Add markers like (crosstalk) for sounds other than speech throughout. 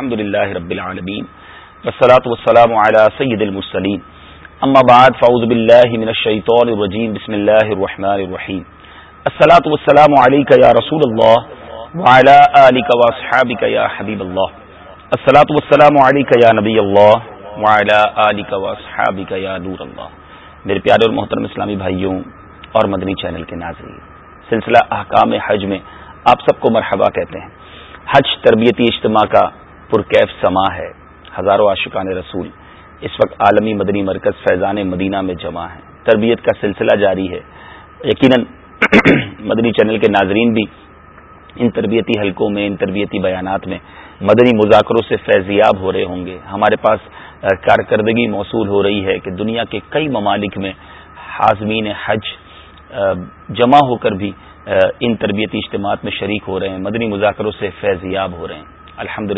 الحمد لله رب العالمين والصلاة والسلام على سيد المرسلين اما بعد، فاعوذ بالله من الشيطان الرجيم بسم الله الرحمن الرحيم الصلاة والسلام عليك يا رسول الله وعلى آلك واصحابك يا حبيب الله الصلاة والسلام عليك يا نبي الله وعلى آلك واصحابك يا نور الله میرے پیارے اور محترم اسلامی بھائیوں اور مدنی چینل کے ناظرین، سلسلہ احکام حج میں آپ سب کو مرحبا کہتے ہیں. حج تربیتی اجتماع کا پرکیف سما ہے۔ ہزاروں عاشقان رسول اس وقت عالمی مدنی مرکز فیضان مدینہ میں جمع ہے تربیت کا سلسلہ جاری ہے۔ یقیناً (clears throat) مدنی چینل کے ناظرین بھی ان تربیتی حلقوں میں، ان تربیتی بیانات میں مدنی مذاکروں سے فیضیاب ہو رہے ہوں گے۔ ہمارے پاس کارکردگی موصول ہو رہی ہے کہ دنیا کے کئی ممالک میں حاضمین حج جمع ہو کر بھی ان تربیتی اجتماعات میں شریک ہو رہے ہیں۔ مدنی مذاکروں سے فیضیاب ہو رہے ہیں۔ الحمد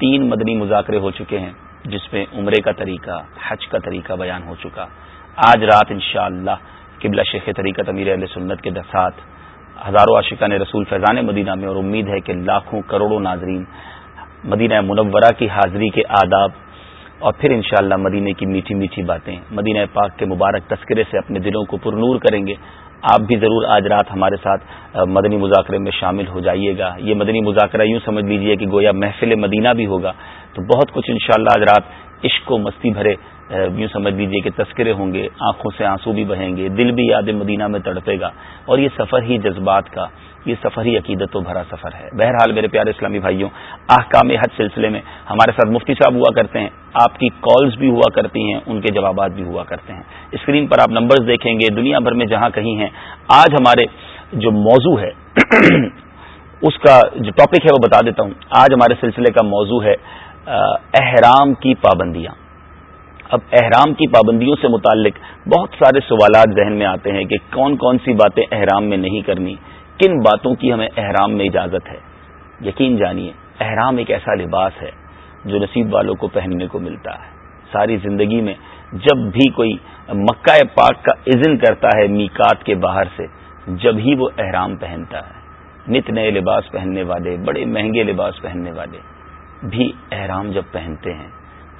تین مدنی مذاکرے ہو چکے ہیں، جس میں عمرے کا طریقہ، حج کا طریقہ بیان ہو چکا۔ آج رات انشاءاللہ اللہ قبلہ شیخ طریقہ امیر علیہ سنت کے دسات ہزاروں عاشقان رسول فیضان مدینہ میں، اور امید ہے کہ لاکھوں کروڑوں ناظرین مدینہ منورہ کی حاضری کے آداب، اور پھر انشاءاللہ اللہ مدینہ کی میٹھی میٹھی باتیں، مدینہ پاک کے مبارک تذکرے سے اپنے دلوں کو پرنور کریں گے۔ آپ بھی ضرور آج رات ہمارے ساتھ مدنی مذاکرے میں شامل ہو جائیے گا۔ یہ مدنی مذاکرہ یوں سمجھ لیجیے کہ گویا محفل مدینہ بھی ہوگا۔ تو بہت کچھ انشاءاللہ آج رات عشق و مستی بھرے یوں سمجھ لیجیے کہ تذکرے ہوں گے، آنکھوں سے آنسو بھی بہیں گے، دل بھی یاد مدینہ میں تڑپے گا، اور یہ سفر ہی جذبات کا، یہ سفر ہی عقیدت و بھرا سفر ہے۔ بہرحال میرے پیارے اسلامی بھائیوں آحکام حج سلسلے میں ہمارے ساتھ مفتی صاحب ہوا کرتے ہیں، آپ کی کالز بھی ہوا کرتی ہیں، ان کے جوابات بھی ہوا کرتے ہیں۔ اسکرین پر آپ نمبرز دیکھیں گے، دنیا بھر میں جہاں کہیں ہیں، آج ہمارے جو موضوع ہے، (clears throat) اس کا جو ٹاپک ہے، وہ بتا دیتا ہوں۔ آج ہمارے سلسلے کا موضوع ہے، احرام کی پابندیاں۔ اب احرام کی پابندیوں سے متعلق بہت سارے سوالات ذہن میں آتے ہیں کہ کون کون سی باتیں احرام میں نہیں کرنی، کن باتوں کی ہمیں احرام میں اجازت ہے؟ یقین جانیے، احرام ایک ایسا لباس ہے جو نصیب والوں کو پہننے کو ملتا ہے۔ ساری زندگی میں جب بھی کوئی مکہ پاک کا اذن کرتا ہے میکات کے باہر سے، جب ہی وہ احرام پہنتا ہے۔ نت نئے لباس پہننے والے، بڑے مہنگے لباس پہننے والے بھی احرام جب پہنتے ہیں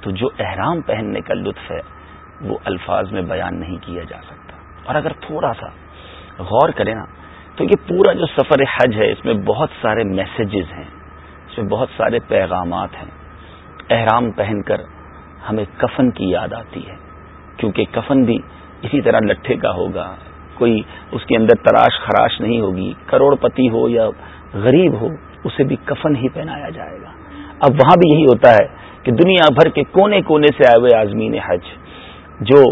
تو جو احرام پہننے کا لطف ہے، وہ الفاظ میں بیان نہیں کیا جا سکتا۔ اور اگر تھوڑا سا غور کریں نا، تو یہ پورا جو سفر حج ہے، اس میں بہت سارے میسیجز ہیں، اس میں بہت سارے پیغامات ہیں۔ احرام پہن کر ہمیں کفن کی یاد آتی ہے، کیونکہ کفن بھی اسی طرح لٹھے کا ہوگا۔ کوئی اس کے اندر تراش خراش نہیں ہوگی کروڑ پتی ہو یا غریب ہو، اسے بھی کفن ہی پہنایا جائے گا۔ اب وہاں بھی یہی ہوتا ہے کہ دنیا بھر کے کونے کونے سے آئے ہوئے آزمین حج، جو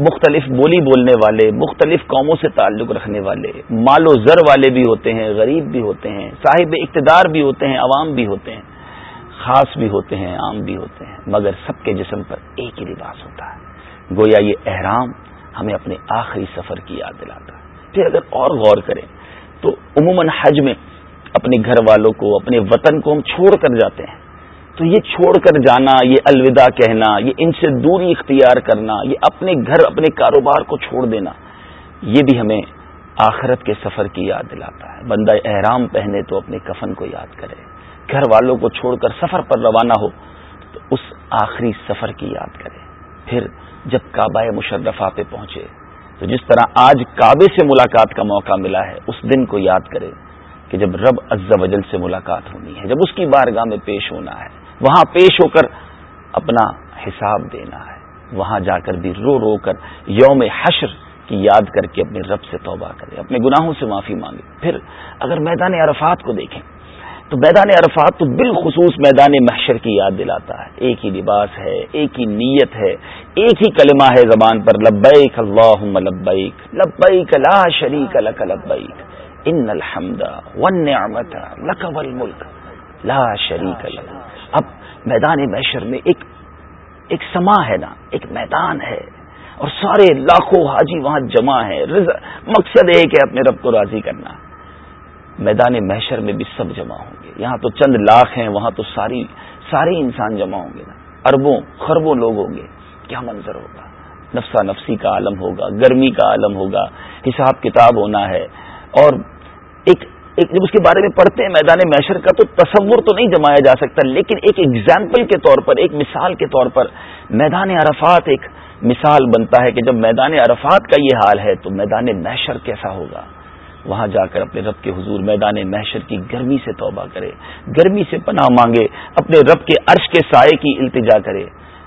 مختلف بولی بولنے والے، مختلف قوموں سے تعلق رکھنے والے، مال و زر والے بھی ہوتے ہیں، غریب بھی ہوتے ہیں، صاحب اقتدار بھی ہوتے ہیں، عوام بھی ہوتے ہیں، خاص بھی ہوتے ہیں، عام بھی ہوتے ہیں، مگر سب کے جسم پر ایک ہی لباس ہوتا ہے۔ گویا یہ احرام ہمیں اپنے آخری سفر کی یاد دلاتا ہے۔ پھر اگر اور غور کریں، تو عموماً حج میں اپنے گھر والوں کو، اپنے وطن کو ہم چھوڑ کر جاتے ہیں۔ تو یہ چھوڑ کر جانا، یہ الوداع کہنا، یہ ان سے دوری اختیار کرنا، یہ اپنے گھر، اپنے کاروبار کو چھوڑ دینا، یہ بھی ہمیں آخرت کے سفر کی یاد دلاتا ہے۔ بندہ احرام پہنے تو اپنے کفن کو یاد کرے۔ گھر والوں کو چھوڑ کر سفر پر روانہ ہو تو اس آخری سفر کی یاد کرے۔ پھر جب کعبہ مشرفہ پہ پہنچے تو جس طرح آج کعبے سے ملاقات کا موقع ملا ہے، اس دن کو یاد کرے کہ جب رب عز و جل سے ملاقات ہونی ہے، جب اس کی بارگاہ میں پیش ہونا ہے۔ وہاں پیش ہو کر اپنا حساب دینا ہے۔ وہاں جا کر بھی رو رو کر یوم حشر کی یاد کر کے اپنے رب سے توبہ کرے اپنے گناہوں سے معافی مانگے پھر اگر میدان عرفات کو دیکھیں، تو میدان عرفات تو بالخصوص میدان محشر کی یاد دلاتا ہے۔ ایک ہی لباس ہے، ایک ہی نیت ہے، ایک ہی کلمہ ہے زبان پر، لبیک اللہم لبیک لبیک لا شریک لک لبیک۔ ان الحمد والنعمت لک والملک لا شریک لک۔ اب میدان محشر میں ایک ایک سما ہے نا، ایک میدان ہے۔ اور سارے لاکھوں حاجی وہاں جمع ہے مقصد ہے اپنے رب کو راضی کرنا۔ میدان محشر میں بھی سب جمع ہوں گے۔ یہاں تو چند لاکھ ہیں، وہاں تو ساری، سارے انسان جمع ہوں گے نا۔ اربوں، خربوں لوگ ہوں گے۔ کیا منظر ہوگا؟ نفسا نفسی کا عالم ہوگا، گرمی کا عالم ہوگا۔ حساب کتاب ہونا ہے۔ اور ایک ایک جب اس کے بارے میں پڑھتے ہیں میدان میشر کا تو تصور تو نہیں جمایا جا سکتا، لیکن ایک ایگزامپل کے طور پر، ایک مثال کے طور پر میدان عرفات ایک مثال بنتا ہے کہ جب میدان عرفات کا یہ حال ہے تو میدان محشر کیسا ہوگا؟ وہاں جا کر اپنے رب کے حضور میدان محشر کی گرمی سے توبہ کرے، گرمی سے پناہ مانگے، اپنے رب کے عرش کے سائے کی التجا کرے۔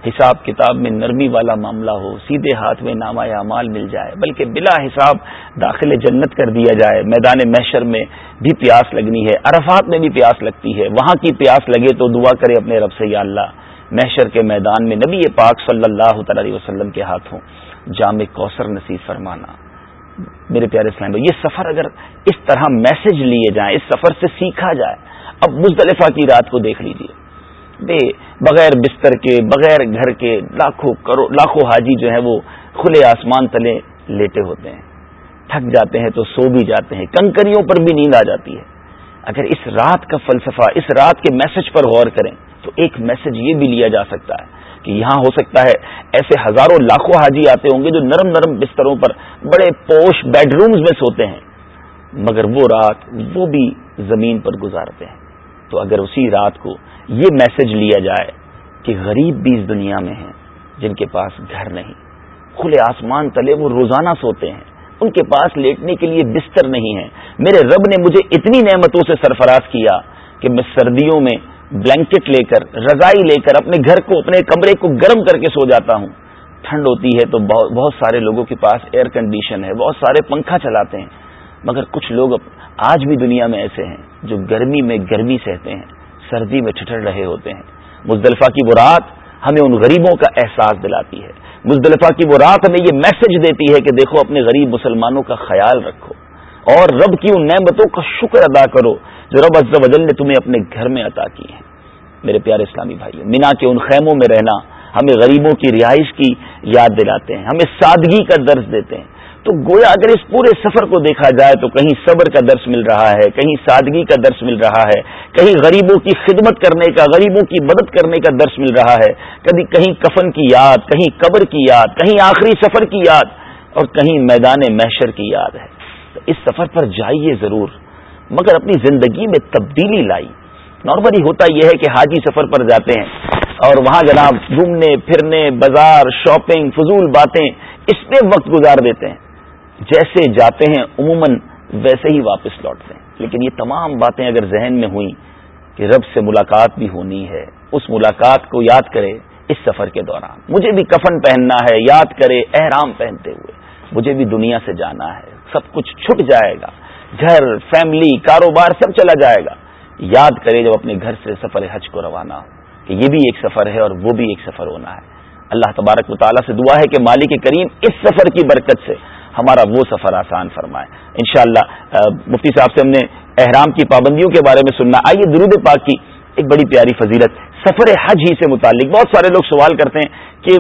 حساب کتاب میں نرمی والا معاملہ ہو، سیدھے ہاتھ میں نامہ اعمال مل جائے، بلکہ بلا حساب داخل جنت کر دیا جائے۔ میدان محشر میں بھی پیاس لگنی ہے، عرفات میں بھی پیاس لگتی ہے۔ وہاں کی پیاس لگے تو دعا کرے اپنے رب سے، یا اللہ، محشر کے میدان میں نبی پاک صلی اللہ تعالی وسلم کے ہاتھوں جامع کوثر نصیب فرمانا۔ میرے پیارے اسلام یہ سفر اگر اس طرح میسج لیے جائیں، اس سفر سے سیکھا جائے، اب مزدلفہ کی رات کو دیکھ لیجیے بے بغیر بستر کے، بغیر گھر کے لاکھوں کرو لاکھوں حاجی جو ہے وہ کھلے آسمان تلے لیٹے ہوتے ہیں۔ تھک جاتے ہیں تو سو بھی جاتے ہیں۔ کنکریوں پر بھی نیند آ جاتی ہے۔ اگر اس رات کا فلسفہ، اس رات کے میسج پر غور کریں تو ایک میسج یہ بھی لیا جا سکتا ہے کہ یہاں ہو سکتا ہے ایسے ہزاروں لاکھوں حاجی آتے ہوں گے جو نرم نرم بستروں پر بڑے پوش بیڈ رومز میں سوتے ہیں۔ مگر وہ رات، وہ بھی زمین پر گزارتے ہیں۔ تو اگر اسی رات کو یہ میسج لیا جائے کہ غریب بھی اس دنیا میں ہیں جن کے پاس گھر نہیں، کھلے آسمان تلے وہ روزانہ سوتے ہیں، ان کے پاس لیٹنے کے لیے بستر نہیں ہے میرے رب نے مجھے اتنی نعمتوں سے سرفراز کیا کہ میں سردیوں میں بلینکٹ لے کر، رضائی لے کر اپنے گھر کو، اپنے کمرے کو گرم کر کے سو جاتا ہوں۔ ٹھنڈ ہوتی ہے تو بہت سارے لوگوں کے پاس ایئر کنڈیشن ہے، بہت سارے پنکھا چلاتے ہیں۔ مگر کچھ لوگ آج بھی دنیا میں ایسے ہیں جو گرمی میں گرمی سہتے ہیں۔ سردی میں ٹھٹر رہے ہوتے ہیں۔ مزدلفہ کی وہ رات ہمیں ان غریبوں کا احساس دلاتی ہے۔ مزدلفہ کی وہ رات ہمیں یہ میسج دیتی ہے کہ دیکھو اپنے غریب مسلمانوں کا خیال رکھو۔ اور رب کی ان نعمتوں کا شکر ادا کرو جو رب عز و جل نے تمہیں اپنے گھر میں عطا کی ہیں۔ میرے پیارے اسلامی بھائی مینا کے ان خیموں میں رہنا ہمیں غریبوں کی رہائش کی یاد دلاتے ہیں۔ ہمیں سادگی کا درس دیتے ہیں۔ تو گویا اگر اس پورے سفر کو دیکھا جائے تو کہیں صبر کا درس مل رہا ہے، کہیں سادگی کا درس مل رہا ہے، کہیں غریبوں کی خدمت کرنے کا، غریبوں کی مدد کرنے کا درس مل رہا ہے۔ کبھی کہیں کفن کی یاد، کہیں قبر کی یاد، کہیں آخری سفر کی یاد اور کہیں میدان محشر کی یاد ہے۔ تو اس سفر پر جائیے ضرور، مگر اپنی زندگی میں تبدیلی لائی۔ نارملی ہوتا یہ ہے کہ حاجی سفر پر جاتے ہیں اور وہاں جناب گھومنے، پھرنے، بازار، شاپنگ، فضول باتیں اس میں وقت گزار دیتے ہیں۔ جیسے جاتے ہیں، عموماً ویسے ہی واپس لوٹتے ہیں۔ لیکن یہ تمام باتیں اگر ذہن میں ہوئیں کہ رب سے ملاقات بھی ہونی ہے، اس ملاقات کو یاد کرے اس سفر کے دوران۔ مجھے بھی کفن پہننا ہے، یاد کرے احرام پہنتے ہوئے۔ مجھے بھی دنیا سے جانا ہے۔ سب کچھ چھٹ جائے گا۔ گھر، فیملی، کاروبار سب چلا جائے گا۔ یاد کرے جب اپنے گھر سے سفر حج کو روانہ ہو کہ یہ بھی ایک سفر ہے اور وہ بھی ایک سفر ہونا ہے۔ اللہ تبارک و تعالیٰ سے دعا ہے کہ مالک کریم اس سفر کی برکت سے ہمارا وہ سفر آسان فرمائے۔ انشاءاللہ مفتی صاحب سے ہم نے احرام کی پابندیوں کے بارے میں سننا۔ آئیے درود پاک کی ایک بڑی پیاری فضیلت۔ سفر حج ہی سے متعلق بہت سارے لوگ سوال کرتے ہیں کہ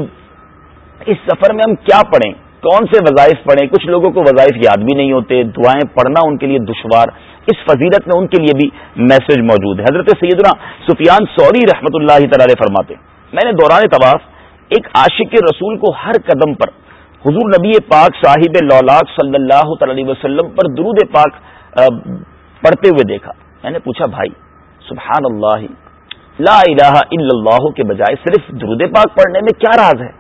اس سفر میں ہم کیا پڑھیں؟ کون سے وظائف پڑھیں؟ کچھ لوگوں کو وظائف یاد بھی نہیں ہوتے، دعائیں پڑھنا ان کے لیے دشوار۔ اس فضیلت میں ان کے لیے بھی میسج موجود ہے۔ حضرت سیدنا سفیان سوری رحمۃ اللہ تعالی فرماتے میں نے دوران طواف ایک عاشق رسول کو ہر قدم پر حضور نبی پاک صاحب لولاک صلی اللہ تعالی وسلم پر درود پاک پڑھتے ہوئے دیکھا۔ میں نے پوچھا، بھائی، سبحان اللہ، لا الہ الا اللہ کے بجائے صرف درود پاک پڑھنے میں کیا راز ہے؟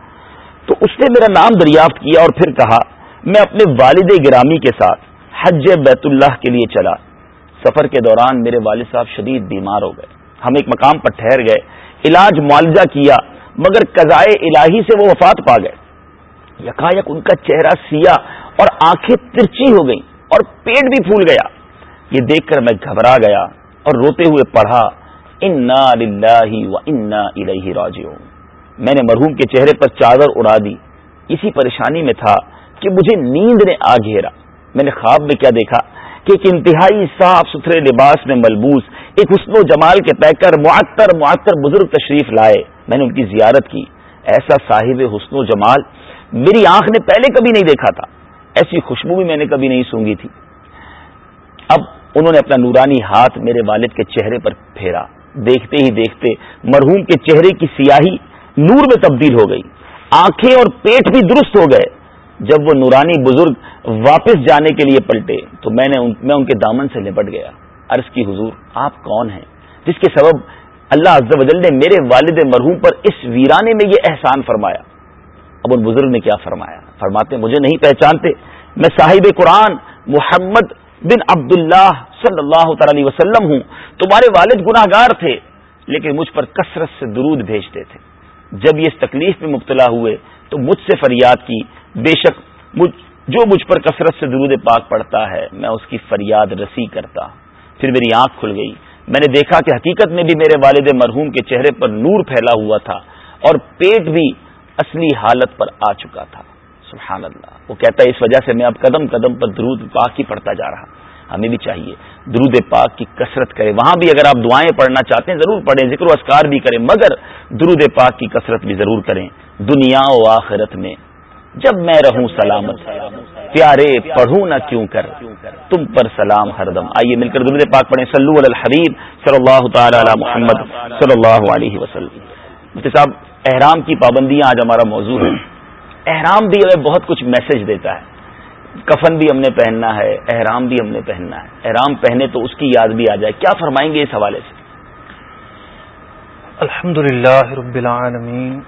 تو اس نے میرا نام دریافت کیا اور پھر کہا، میں اپنے والد گرامی کے ساتھ حج بیت اللہ کے لیے چلا۔ سفر کے دوران میرے والد صاحب شدید بیمار ہو گئے۔ ہم ایک مقام پر ٹھہر گئے، علاج معالجہ کیا، مگر قضائے الہی سے وہ وفات پا گئے۔ یکایک ان کا چہرہ سیاہ اور آنکھیں ترچی ہو گئیں اور پیٹ بھی پھول گیا۔ یہ دیکھ کر میں گھبرا گیا اور روتے ہوئے پڑھا، انا و انا الہ راجعون میں نے مرحوم کے چہرے پر چادر اڑا دی۔ اسی پریشانی میں تھا کہ مجھے نیند نے آ گھیرا۔ میں نے خواب میں کیا دیکھا کہ ایک انتہائی صاف ستھرے لباس میں ملبوس، ایک حسن و جمال کے پیکر معطر معطر بزرگ تشریف لائے۔ میں نے ان کی زیارت کی۔ ایسا صاحب حسن و جمال میری آنکھ نے پہلے کبھی نہیں دیکھا تھا۔ ایسی خوشبو بھی میں نے کبھی نہیں سونگی تھی۔ اب انہوں نے اپنا نورانی ہاتھ میرے والد کے چہرے پر پھیرا۔ دیکھتے ہی دیکھتے مرحوم کے چہرے کی سیاہی نور میں تبدیل ہو گئی۔ آنکھیں اور پیٹ بھی درست ہو گئے۔ جب وہ نورانی بزرگ واپس جانے کے لیے پلٹے تو میں نے ان میں ان کے دامن سے لپٹ گیا۔ عرض کی حضور، آپ کون ہیں؟ جس کے سبب اللہ عز و جل نے میرے والد مرحوم پر اس ویرانے میں یہ احسان فرمایا۔ اب ان بزرگ نے کیا فرمایا؟ فرماتے، مجھے نہیں پہچانتے، میں صاحب قرآن محمد بن عبد اللہ صلی اللہ تعالی وسلم ہوں۔ تمہارے والد گناہ گار تھے، لیکن مجھ پر کثرت سے درود بھیجتے تھے۔ جب یہ اس تکلیف میں مبتلا ہوئے، تو مجھ سے فریاد کی۔ بے شک، مجھ، جو مجھ پر کثرت سے درود پاک پڑتا ہے، میں اس کی فریاد رسی کرتا۔ پھر میری آنکھ کھل گئی۔ میں نے دیکھا کہ حقیقت میں بھی میرے والد مرحوم کے چہرے پر نور پھیلا ہوا تھا اور پیٹ بھی اصلی حالت پر آ چکا تھا۔ سبحان اللہ۔ وہ کہتا ہے، اس وجہ سے میں اب قدم قدم پر درود پاک ہی پڑھتا جا رہا۔ ہمیں بھی چاہیے۔ درود پاک کی کثرت کرے۔ وہاں بھی اگر آپ دعائیں پڑھنا چاہتے ہیں، ضرور پڑھیں۔ ذکر و اسکار بھی کریں۔ مگر درود پاک کی کثرت بھی ضرور کریں۔ دنیا و آخرت میں جب میں رہوں سلامت۔ پیارے، پڑھوں نہ کیوں کر۔ تم پر سلام ہر دم۔ آئیے مل کر درود پاک پڑھیں۔ سلو الحبیب صلی اللہ تعالی علی محمد صلی اللہ علیہ وسلم۔ صاحب احرام کی پابندیاں آج ہمارا موضوع ہے۔ احرام بھی ہمیں بہت کچھ میسج دیتا ہے۔ کفن بھی ہم نے پہننا ہے، احرام بھی ہم نے پہننا ہے۔ احرام پہنے تو اس کی یاد بھی آ جائے۔ کیا فرمائیں گے اس حوالے سے؟ الحمد للہ رب العالمین۔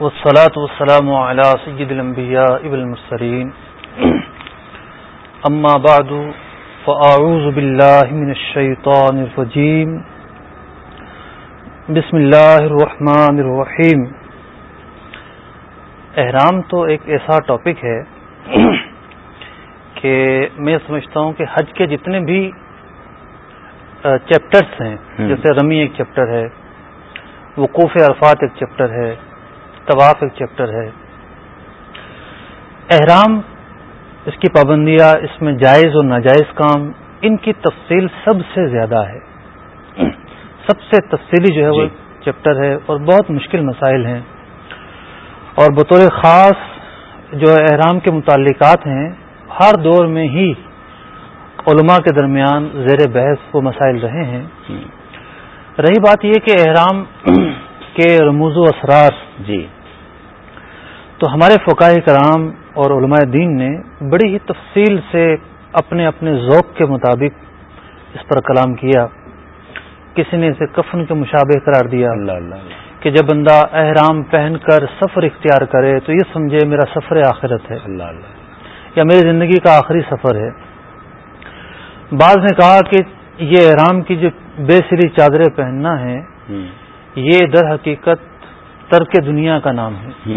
والصلاة والسلام على سيد الأنبياء والمرسلين أما بعد فأعوذ بالله من الشيطان الرجيم بسم اللہ الرحمن الرحیم۔ احرام تو ایک ایسا ٹاپک ہے کہ میں سمجھتا ہوں کہ حج کے جتنے بھی چیپٹرس ہیں جیسے رمی ایک چیپٹر ہے وقوف عرفات ایک چیپٹر ہے طواف ایک چیپٹر ہے۔ احرام اس کی پابندیاں اس میں جائز اور ناجائز کام ان کی تفصیل سب سے زیادہ ہے۔ سب سے تفصیلی جو ہے وہ جی۔ چیپٹر ہے اور بہت مشکل مسائل ہیں۔ اور بطور خاص جو احرام کے متعلقات ہیں ہر دور میں ہی علماء کے درمیان زیر بحث وہ مسائل رہے ہیں۔ رہی بات یہ کہ احرام کے رموز و اسرار جی۔ تو ہمارے فقاہ کرام اور علماء دین نے بڑی ہی تفصیل سے اپنے اپنے ذوق کے مطابق اس پر کلام کیا۔ کسی نے اسے کفن کے مشابہ قرار دیا اللہ اللہ کہ جب بندہ احرام پہن کر سفر اختیار کرے تو یہ سمجھے میرا سفر آخرت ہے۔ اللہ اللہ۔ یا میری زندگی کا آخری سفر ہے۔ بعض نے کہا کہ یہ احرام کی جو بے سری چادریں پہننا ہے یہ در حقیقت ترک دنیا کا نام ہے۔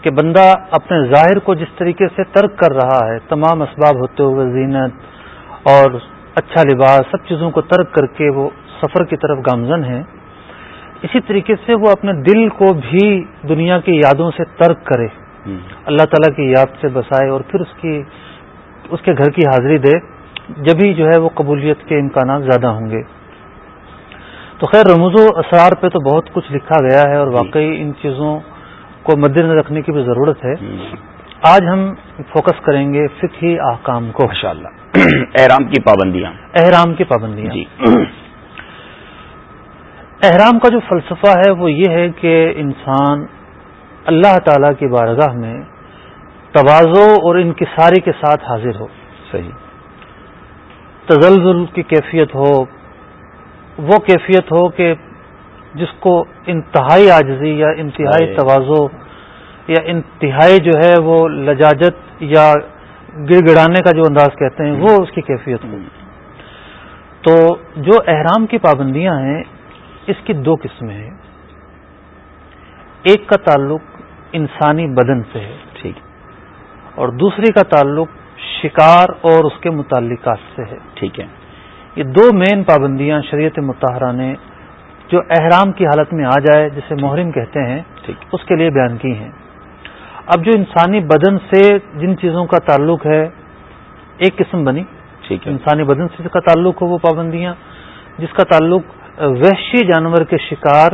کہ بندہ اپنے ظاہر کو جس طریقے سے ترک کر رہا ہے تمام اسباب ہوتے ہوئے زینت اور اچھا لباس سب چیزوں کو ترک کر کے وہ سفر کی طرف گامزن ہے اسی طریقے سے وہ اپنے دل کو بھی دنیا کی یادوں سے ترک کرے۔ اللہ تعالیٰ کی یاد سے بسائے اور پھر اس کی اس کے گھر کی حاضری دے۔ جبھی جو ہے وہ قبولیت کے امکانات زیادہ ہوں گے۔ تو خیر رموز و اسرار پہ تو بہت کچھ لکھا گیا ہے اور واقعی ان چیزوں کو مد نظر رکھنے کی بھی ضرورت ہے۔ آج ہم فوکس کریں گے فکری احکام کو۔ اللہ احرام کی پابندیاں۔ احرام کی پابندیاں۔ جی۔ احرام کا جو فلسفہ ہے وہ یہ ہے کہ انسان اللہ تعالی کی بارگاہ میں توازو اور انکساری کے ساتھ حاضر ہو صحیح۔ تزلزل کی کیفیت ہو وہ کیفیت ہو کہ جس کو انتہائی آجزی یا انتہائی توازو یا انتہائی جو ہے وہ لجاجت یا گڑ گڑانے کا جو انداز کہتے ہیں وہ اس کی کیفیت ہو۔ تو جو احرام کی پابندیاں ہیں اس کی دو قسمیں ہیں۔ ایک کا تعلق انسانی بدن سے ہے ٹھیک۔ اور دوسری کا تعلق شکار اور اس کے متعلقات سے ہے۔ ٹھیک ہے۔ یہ دو مین پابندیاں شریعت متحرہ نے جو احرام کی حالت میں آ جائے جسے محرم کہتے ہیں اس کے لیے بیان کی ہیں۔ اب جو انسانی بدن سے جن چیزوں کا تعلق ہے ایک قسم بنی۔ انسانی بدن سے کا تعلق ہو وہ پابندیاں۔ جس کا تعلق وحشی جانور کے شکار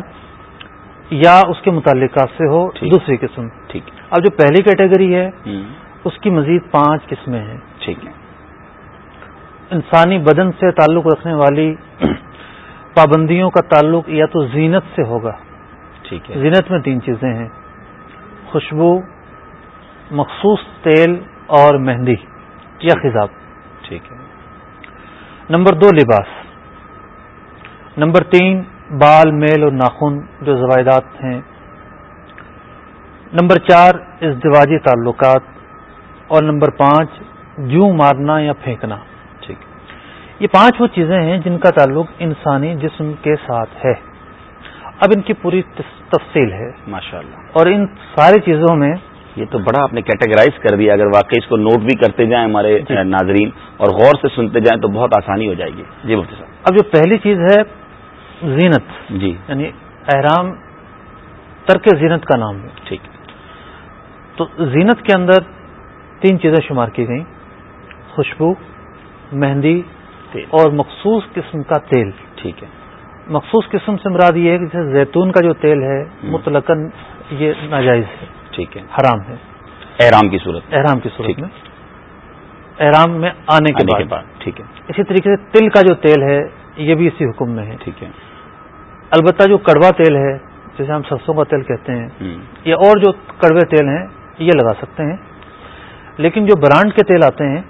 یا اس کے متعلقات سے ہو دوسری قسم۔ ٹھیک۔ اب جو پہلی کیٹیگری ہے اس کی مزید پانچ قسمیں ہیں۔ ٹھیک۔ ہے انسانی بدن سے تعلق رکھنے والی پابندیوں کا تعلق یا تو زینت سے ہوگا۔ ٹھیک ہے۔ زینت میں تین چیزیں ہیں۔ خوشبو مخصوص تیل اور مہندی یا خزاب ٹھیک ہے۔ نمبر دو لباس۔ نمبر تین بال میل اور ناخن جو زوائدات ہیں۔ نمبر چار ازدواجی تعلقات۔ اور نمبر پانچ جوں مارنا یا پھینکنا۔ ٹھیک۔ یہ پانچ وہ چیزیں ہیں جن کا تعلق انسانی جسم کے ساتھ ہے۔ اب ان کی پوری تفصیل ہے۔ ماشاء اللہ اور ان ساری چیزوں میں یہ تو بڑا آپ نے کیٹیگرائز کر دیا۔ اگر واقعی اس کو نوٹ بھی کرتے جائیں ہمارے جی۔ ناظرین اور غور سے سنتے جائیں تو بہت آسانی ہو جائے گی۔ جی مفتی صاحب۔ اب جو پہلی چیز ہے زینت جی۔ یعنی احرام ترک زینت کا نام ہے۔ ٹھیک۔ تو زینت کے اندر تین چیزیں شمار کی گئیں خوشبو مہندی اور مخصوص قسم کا تیل۔ ٹھیک ہے۔ مخصوص قسم سے مراد یہ ہے کہ جیسے زیتون کا جو تیل ہے مطلق یہ ناجائز ہے۔ ٹھیک ہے۔ حرام ہے۔ احرام کی صورت۔ احرام کی صورت میں۔ احرام میں آنے کے بعد۔ ٹھیک ہے۔ اسی طریقے سے تل کا جو تیل ہے یہ بھی اسی حکم میں ہے۔ ٹھیک ہے۔ البتہ جو کڑوا تیل ہے جسے ہم سرسوں کا تیل کہتے ہیں یا اور جو کڑوے تیل ہیں یہ لگا سکتے ہیں۔ لیکن جو برانڈ کے تیل آتے ہیں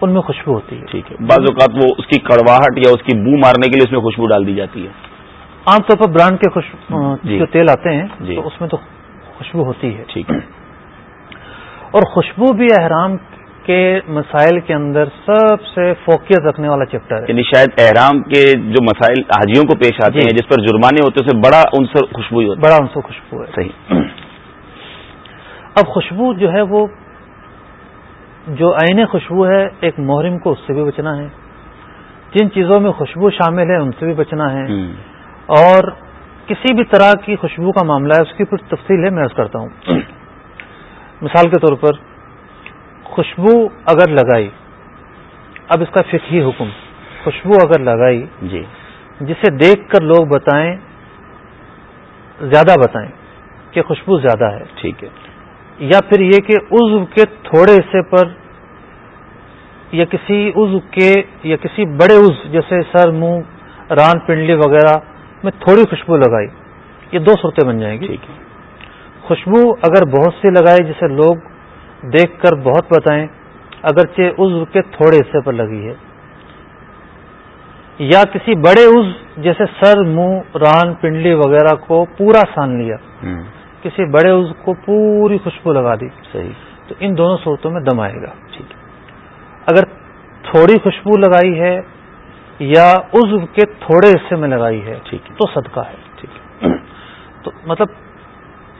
ان میں خوشبو ہوتی ہے۔ ٹھیک ہے۔ بعض اوقات وہ اس کی کڑواہٹ یا اس کی بو مارنے کے لیے اس میں خوشبو ڈال دی جاتی ہے۔ عام طور پر برانڈ کے جی۔ جو تیل آتے ہیں جی۔ تو اس میں تو خوشبو ہوتی ہے۔ ٹھیک ہے۔ اور خوشبو بھی احرام کے مسائل کے اندر سب سے فوکیت رکھنے والا چیپٹر ہے۔ یعنی شاید احرام کے جو مسائل حاجیوں کو پیش آتے ہیں جی۔ جس پر جرمانے ہوتے ہیں بڑا عنصر خوشبو ہوتا بڑا عنصر خوشبو ہے۔ صحیح۔ اب خوشبو جو ہے وہ جو عین خوشبو ہے ایک محرم کو اس سے بھی بچنا ہے۔ جن چیزوں میں خوشبو شامل ہے ان سے بھی بچنا ہے۔ اور کسی بھی طرح کی خوشبو کا معاملہ ہے اس کی کچھ تفصیل ہے میں عرض کرتا ہوں۔ مثال کے طور پر خوشبو اگر لگائی اب اس کا فکری حکم خوشبو اگر لگائی جی۔ جسے دیکھ کر لوگ بتائیں زیادہ بتائیں کہ خوشبو زیادہ ہے۔ ٹھیک ہے۔ یا پھر یہ کہ عزو کے تھوڑے حصے پر یا کسی عزو کے یا کسی بڑے عز جیسے سر منہ ران پنڈلی وغیرہ میں تھوڑی خوشبو لگائی یہ دو صورتیں بن جائیں گی۔ خوشبو اگر بہت سی لگائی جسے لوگ دیکھ کر بہت بتائیں اگرچہ عزو کے تھوڑے حصے پر لگی ہے۔ یا کسی بڑے عز جیسے سر منہ ران پنڈلی وغیرہ کو پورا سان لیا۔ کسی بڑے عز کو پوری خوشبو لگا دی۔ صحیح۔ تو ان دونوں صورتوں میں دم آئے گا۔ ٹھیک۔ اگر تھوڑی خوشبو لگائی ہے یا عزو کے تھوڑے حصے میں لگائی ہے ٹھیک۔ تو صدقہ ہے۔ ٹھیک۔ تو مطلب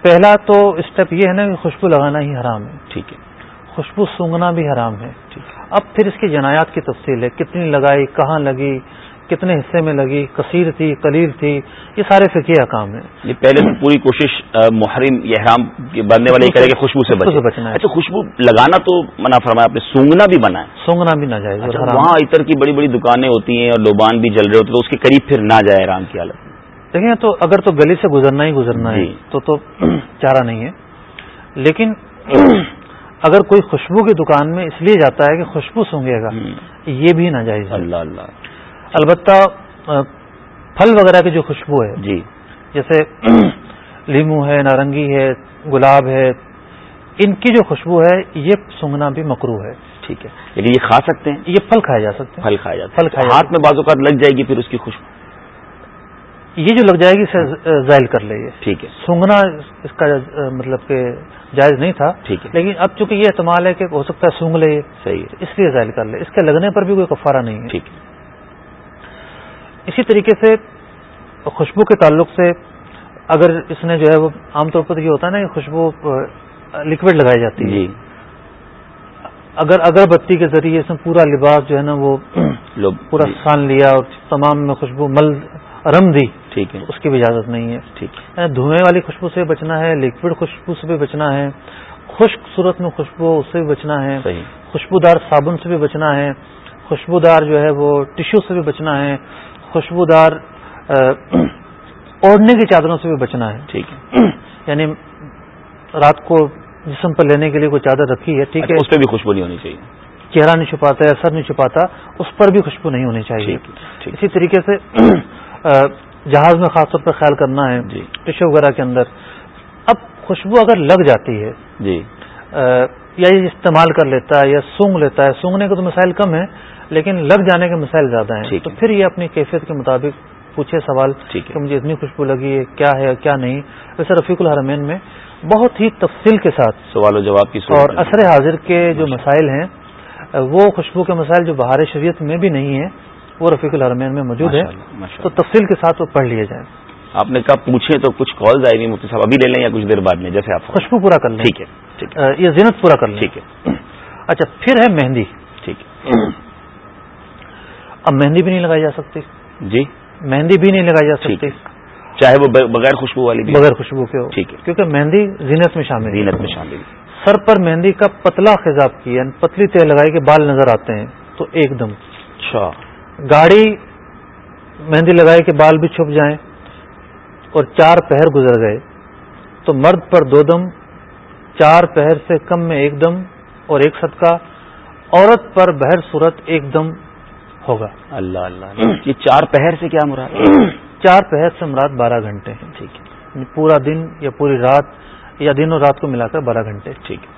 پہلا تو اسٹیپ یہ ہے نا کہ خوشبو لگانا ہی حرام ہے۔ ٹھیک ہے۔ خوشبو سونگنا بھی حرام ہے۔ اب پھر اس کی جنایات کی تفصیل ہے۔ کتنی لگائی کہاں لگی کتنے حصے میں لگی کثیر تھی کلیل تھی یہ سارے فکیہ کام ہیں۔ یہ پہلے سے پوری کوشش محرم یہ احرام بننے والے کرے کہ خوشبو سے بچنا اچھا خوشبو لگانا تو منع فرمایا آپ نے سونگنا بھی بنا ہے۔ سونگنا بھی نہ جائے اچھا وہاں عطر کی بڑی بڑی دکانیں ہوتی ہیں اور لوبان بھی جل رہے ہوتے تو اس کے قریب پھر نہ جائے احرام کی حالت۔ دیکھیں تو اگر تو گلی سے گزرنا ہی گزرنا ہے جی۔ تو تو (clears throat) چارہ نہیں ہے۔ لیکن (clears throat) اگر کوئی خوشبو کی دکان میں اس لیے جاتا ہے کہ خوشبو سونگے گا یہ بھی نہ جائے اللہ اللہ۔ البتہ پھل وغیرہ کی جو خوشبو ہے جی۔ جیسے (clears throat) لیمو ہے نارنگی ہے گلاب ہے ان کی جو خوشبو ہے یہ سونگنا بھی مکرو ہے۔ ٹھیک ہے۔ لیکن یہ کھا سکتے ہیں؟ یہ پھل کھائے جا سکتے ہیں۔ پھل کھائے جاتے پھل کھائے ہاتھ میں بازو کا لگ جائے گی پھر اس کی خوشبو۔ یہ جو لگ جائے گی اسے ظاہر کر لے ٹھیک ہے۔ سونگنا اس کا مطلب کہ جائز نہیں تھا۔ ٹھیک ہے۔ لیکن اب چونکہ یہ احتمال ہے کہ ہو سکتا ہے سونگ لے صحیح ہے۔ اس لیے ظاہر کر لے۔ اس کے لگنے پر بھی کوئی کفارہ نہیں ہے۔ ٹھیک ہے۔ اسی طریقے سے خوشبو کے تعلق سے اگر اس نے جو ہے وہ عام طور پر یہ ہوتا ہے نا کہ خوشبو لکوڈ لگائی جاتی ہے۔ جی۔ اگر اگر بتی کے ذریعے اس میں پورا لباس جو ہے نا وہ پورا جی۔ سان لیا اور تمام میں خوشبو مل رم دی ٹھیک ہے۔ اس کی بھی اجازت نہیں ہے۔ ٹھیک۔ یعنی دھوئیں والی خوشبو سے بچنا ہے لکوڈ خوشبو سے بھی بچنا ہے خشک صورت میں خوشبو اس سے بھی بچنا ہے خوشبودار صابن سے بھی بچنا ہے خوشبودار جو ہے وہ ٹشو سے بھی بچنا ہے خوشبودار اوڑھنے کی چادروں سے بھی بچنا ہے۔ ٹھیک ہے۔ یعنی رات کو جسم پر لینے کے لیے کوئی چادر رکھی ہے ٹھیک ہے۔ اچھا، اس پہ بھی خوشبو نہیں ہونی چاہیے۔ چہرہ نہیں چھپاتا ہے اثر نہیں چھپاتا اس پر بھی خوشبو نہیں ہونی چاہیے۔ اسی طریقے سے جہاز میں خاص طور پر خیال کرنا ہے جی ٹشو وغیرہ کے اندر اب خوشبو اگر لگ جاتی ہے جی یا یہ استعمال کر لیتا ہے یا سونگ لیتا ہے سونگنے کے تو مسائل کم ہیں لیکن لگ جانے کے مسائل زیادہ ہیں تو۔ پھر یہ اپنی کیفیت کے مطابق پوچھے سوال۔ کہ مجھے اتنی خوشبو لگی ہے کیا ہے کیا نہیں ویسے رفیق الحرمین میں بہت ہی تفصیل کے ساتھ سوال و جواب کی اور۔ اثر حاضر کے جو مسائل ہیں وہ خوشبو کے مسائل جو بہار شریعت میں بھی نہیں ہیں وہ رفیق الحرمین میں موجود ہے۔ تو تفصیل کے ساتھ وہ پڑھ لیے جائیں۔ آپ نے کہا پوچھیں تو کچھ کالز آئے ہوئی مفتی صاحب ابھی لے لیں یا کچھ دیر بعد میں جیسے آپ خوشبو پورا کر لیں۔ ٹھیک ہے یہ زینت پورا کر لیں۔ ٹھیک ہے۔ اچھا پھر ہے مہندی۔ ٹھیک ہے۔ اب مہندی بھی نہیں لگائی جا سکتی۔ جی؟ مہندی بھی نہیں لگائی جا سکتی ہے۔ چاہے وہ بغ- بغیر خوشبو والی بھی بغیر خوشبو کے ہو۔ ٹھیک ہے۔ کیونکہ مہندی زینت میں شامل زینت میں شامل سر پر مہندی کا پتلا خزاب کیا یعنی پتلی تیل لگائی کے بال نظر آتے ہیں تو ایک دم۔ اچھا۔ گاڑی مہندی لگائی کے بال بھی چھپ جائیں اور چار پہر گزر گئے تو مرد پر دو دم چار پہر سے کم میں ایک دم اور ایک صدقہ عورت پر بہر صورت ایک دم ہوگا۔ اللہ اللہ۔ یہ چار پہر سے کیا مراد؟ (clears throat) چار پہر سے مراد بارہ گھنٹے ہیں۔ ٹھیک ہے۔ یعنی پورا دن یا پوری رات یا دن اور رات کو ملا کر بارہ گھنٹے۔ ٹھیک ہے۔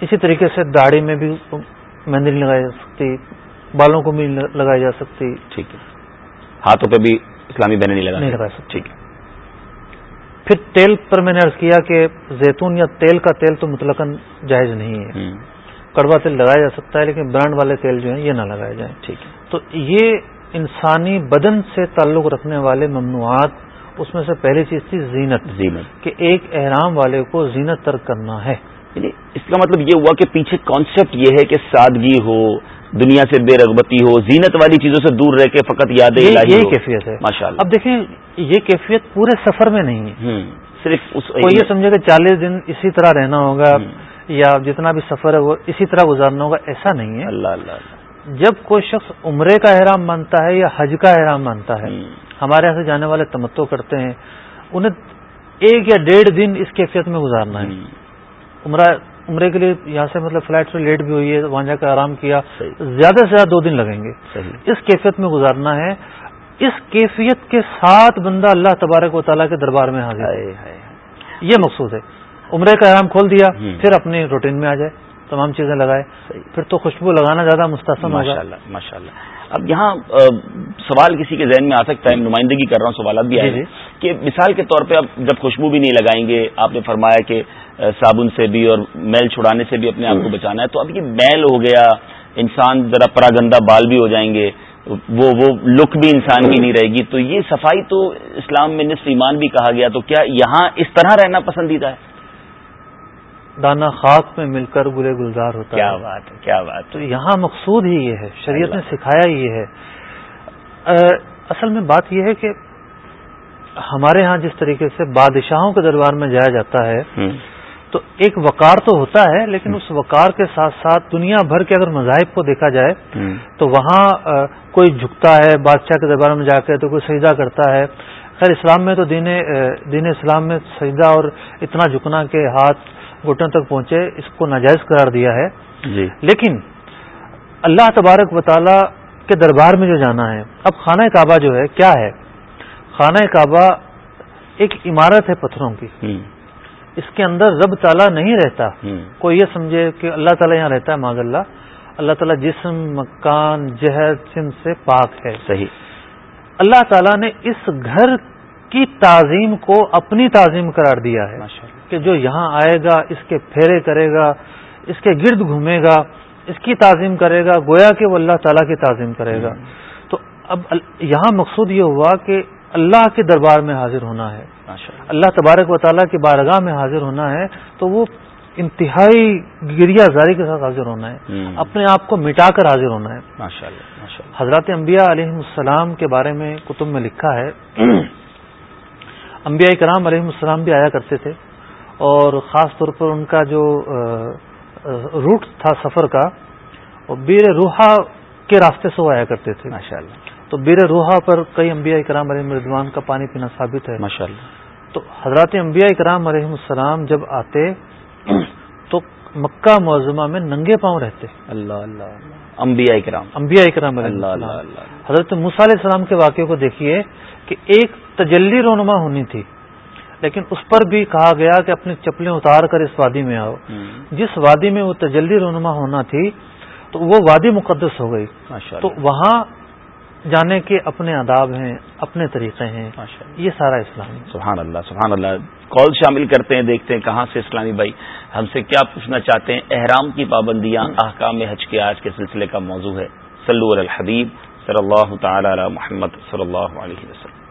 اسی طریقے سے داڑھی میں بھی مہندی لگائی جا سکتی بالوں کو بھی لگائی جا سکتی۔ ٹھیک ہے۔ ہاتھوں پہ بھی اسلامی بہنیں نہیں لگا لگا سکتی۔ ٹھیک ہے۔ پھر تیل پر میں نے عرض کیا کہ زیتون یا تیل کا تیل تو مطلق جائز نہیں ہے۔ کڑوا تیل لگایا جا سکتا ہے لیکن برانڈ والے تیل جو ہیں یہ نہ لگائے جائیں۔ ٹھیک ہے۔ تو یہ انسانی بدن سے تعلق رکھنے والے ممنوعات اس میں سے پہلی چیز تھی زینت۔ زینت۔ کہ ایک احرام والے کو زینت ترک کرنا ہے۔ یعنی اس کا مطلب یہ ہوا کہ پیچھے کانسیپٹ یہ ہے کہ سادگی ہو دنیا سے بے رغبتی ہو زینت والی چیزوں سے دور رہ کے فقط یاد یہ- کیفیت ہے۔ ماشاء اللہ اب دیکھیں یہ کیفیت پورے سفر میں نہیں ہے۔ صرف یہ سمجھے کہ چالیس دن اسی طرح رہنا ہوگا۔ یا جتنا بھی سفر ہے وہ اسی طرح گزارنا ہوگا ایسا نہیں ہے۔ اللہ اللہ جب کوئی شخص عمرے کا احرام مانتا ہے یا حج کا احرام مانتا ہے ہمارے یہاں سے جانے والے تمتو کرتے ہیں انہیں ایک یا ڈیڑھ دن اس کیفیت میں گزارنا ہے۔ عمرہ عمرے کے لیے یہاں سے مطلب فلائٹ سے لیٹ بھی ہوئی ہے وہاں جا کر آرام کیا۔ زیادہ سے زیادہ دو دن لگیں گے۔ اس کیفیت میں گزارنا ہے۔ اس کیفیت کے ساتھ بندہ اللہ تبارک و تعالیٰ کے دربار میں حاضر۔ یہ مقصود ہے۔ عمرے کا احرام کھول دیا۔ پھر اپنی روٹین میں آ جائے تمام چیزیں لگائے۔ پھر تو خوشبو لگانا زیادہ مستحسن ماشاء اللہ ماشاء اللہ اب یہاں سوال کسی کے ذہن میں آ سکتا ہے نمائندگی کر رہا ہوں سوالات بھی آئے جی، ہیں کہ مثال کے طور پہ اب جب خوشبو بھی نہیں لگائیں گے آپ نے فرمایا کہ صابن سے بھی اور میل چھڑانے سے بھی اپنے آپ کو بچانا ہے۔ تو اب یہ میل ہو گیا انسان ذرا پراگندہ بال بھی ہو جائیں گے وہ وہ لک بھی انسان کی نہیں رہے گی۔ تو یہ صفائی تو اسلام میں نصف ایمان بھی کہا گیا تو کیا یہاں اس طرح رہنا پسندیدہ ہے؟ دانا خاک میں مل کر گلے گلزار ہوتا کیا ہے بات ہے کیا بات تو یہاں مقصود ہی یہ ہے شریعت نے۔ سکھایا یہ ہے۔ اصل میں بات یہ ہے کہ ہمارے ہاں جس طریقے سے بادشاہوں کے دربار میں جایا جاتا ہے تو ایک وقار تو ہوتا ہے لیکن اس وقار کے ساتھ ساتھ دنیا بھر کے اگر مذاہب کو دیکھا جائے تو وہاں کوئی جھکتا ہے بادشاہ کے دربار میں جا کے تو کوئی سجدہ کرتا ہے۔ خیر اسلام میں تو دین دین اسلام میں سجدہ اور اتنا جھکنا کہ ہاتھ گھٹن تک پہنچے اس کو ناجائز قرار دیا ہے۔ جی۔ لیکن اللہ تبارک و تعالی کے دربار میں جو جانا ہے اب خانہ کعبہ جو ہے کیا ہے؟ خانہ کعبہ ایک عمارت ہے پتھروں کی۔ اس کے اندر رب تعالیٰ نہیں رہتا۔ کوئی یہ سمجھے کہ اللہ تعالیٰ یہاں رہتا ہے معذ اللہ۔ اللہ تعالیٰ جسم مکان جہر سم سے پاک ہے۔ صحیح۔ اللہ تعالیٰ نے اس گھر کی تعظیم کو اپنی تعظیم قرار دیا ہے کہ جو یہاں آئے گا اس کے پھیرے کرے گا اس کے گرد گھومے گا اس کی تعظیم کرے گا گویا کہ وہ اللہ تعالیٰ کی تعظیم کرے گا۔ تو اب یہاں مقصود یہ ہوا کہ اللہ کے دربار میں حاضر ہونا ہے۔ اللہ تبارک و تعالیٰ کی بارگاہ میں حاضر ہونا ہے تو وہ انتہائی گریا زاری کے ساتھ حاضر ہونا ہے۔ اپنے آپ کو مٹا کر حاضر ہونا ہے۔ ماشاء اللہ حضرات انبیاء علیہ السلام کے بارے میں کتب میں لکھا ہے۔ انبیاء کرام علیہ السلام بھی آیا کرتے تھے اور خاص طور پر ان کا جو روٹ تھا سفر کا وہ بیر روحا کے راستے سے وہ آیا کرتے تھے۔ ماشاء اللہ تو بیر روحا پر کئی انبیاء کرام علیہ مردوان کا پانی پینا ثابت ہے۔ ماشاء اللہ تو حضرات انبیاء کرام علیہ السلام جب آتے تو مکہ معظمہ میں ننگے پاؤں رہتے۔ اللہ اللہ۔ انبیاء کرام۔ انبیاء کرام اللہ اللہ اللہ۔ حضرت موسیٰ علیہ السلام کے واقعے کو دیکھیے کہ ایک تجلی رونما ہونی تھی لیکن اس پر بھی کہا گیا کہ اپنی چپلیں اتار کر اس وادی میں آؤ۔ جس وادی میں وہ تجلی رونما ہونا تھی تو وہ وادی مقدس ہو گئی۔ تو وہاں جانے کے اپنے آداب ہیں اپنے طریقے ہیں۔ یہ سارا اسلام سبحان اللہ سبحان اللہ۔ کال شامل کرتے ہیں دیکھتے ہیں کہاں سے اسلامی بھائی۔ ہم سے کیا پوچھنا چاہتے ہیں؟ احرام کی پابندیاں احکام حج کے آج کے سلسلے کا موضوع ہے۔ سلو الحبیب صلی اللہ تعالی علی محمد صلی اللہ علیہ وسلم۔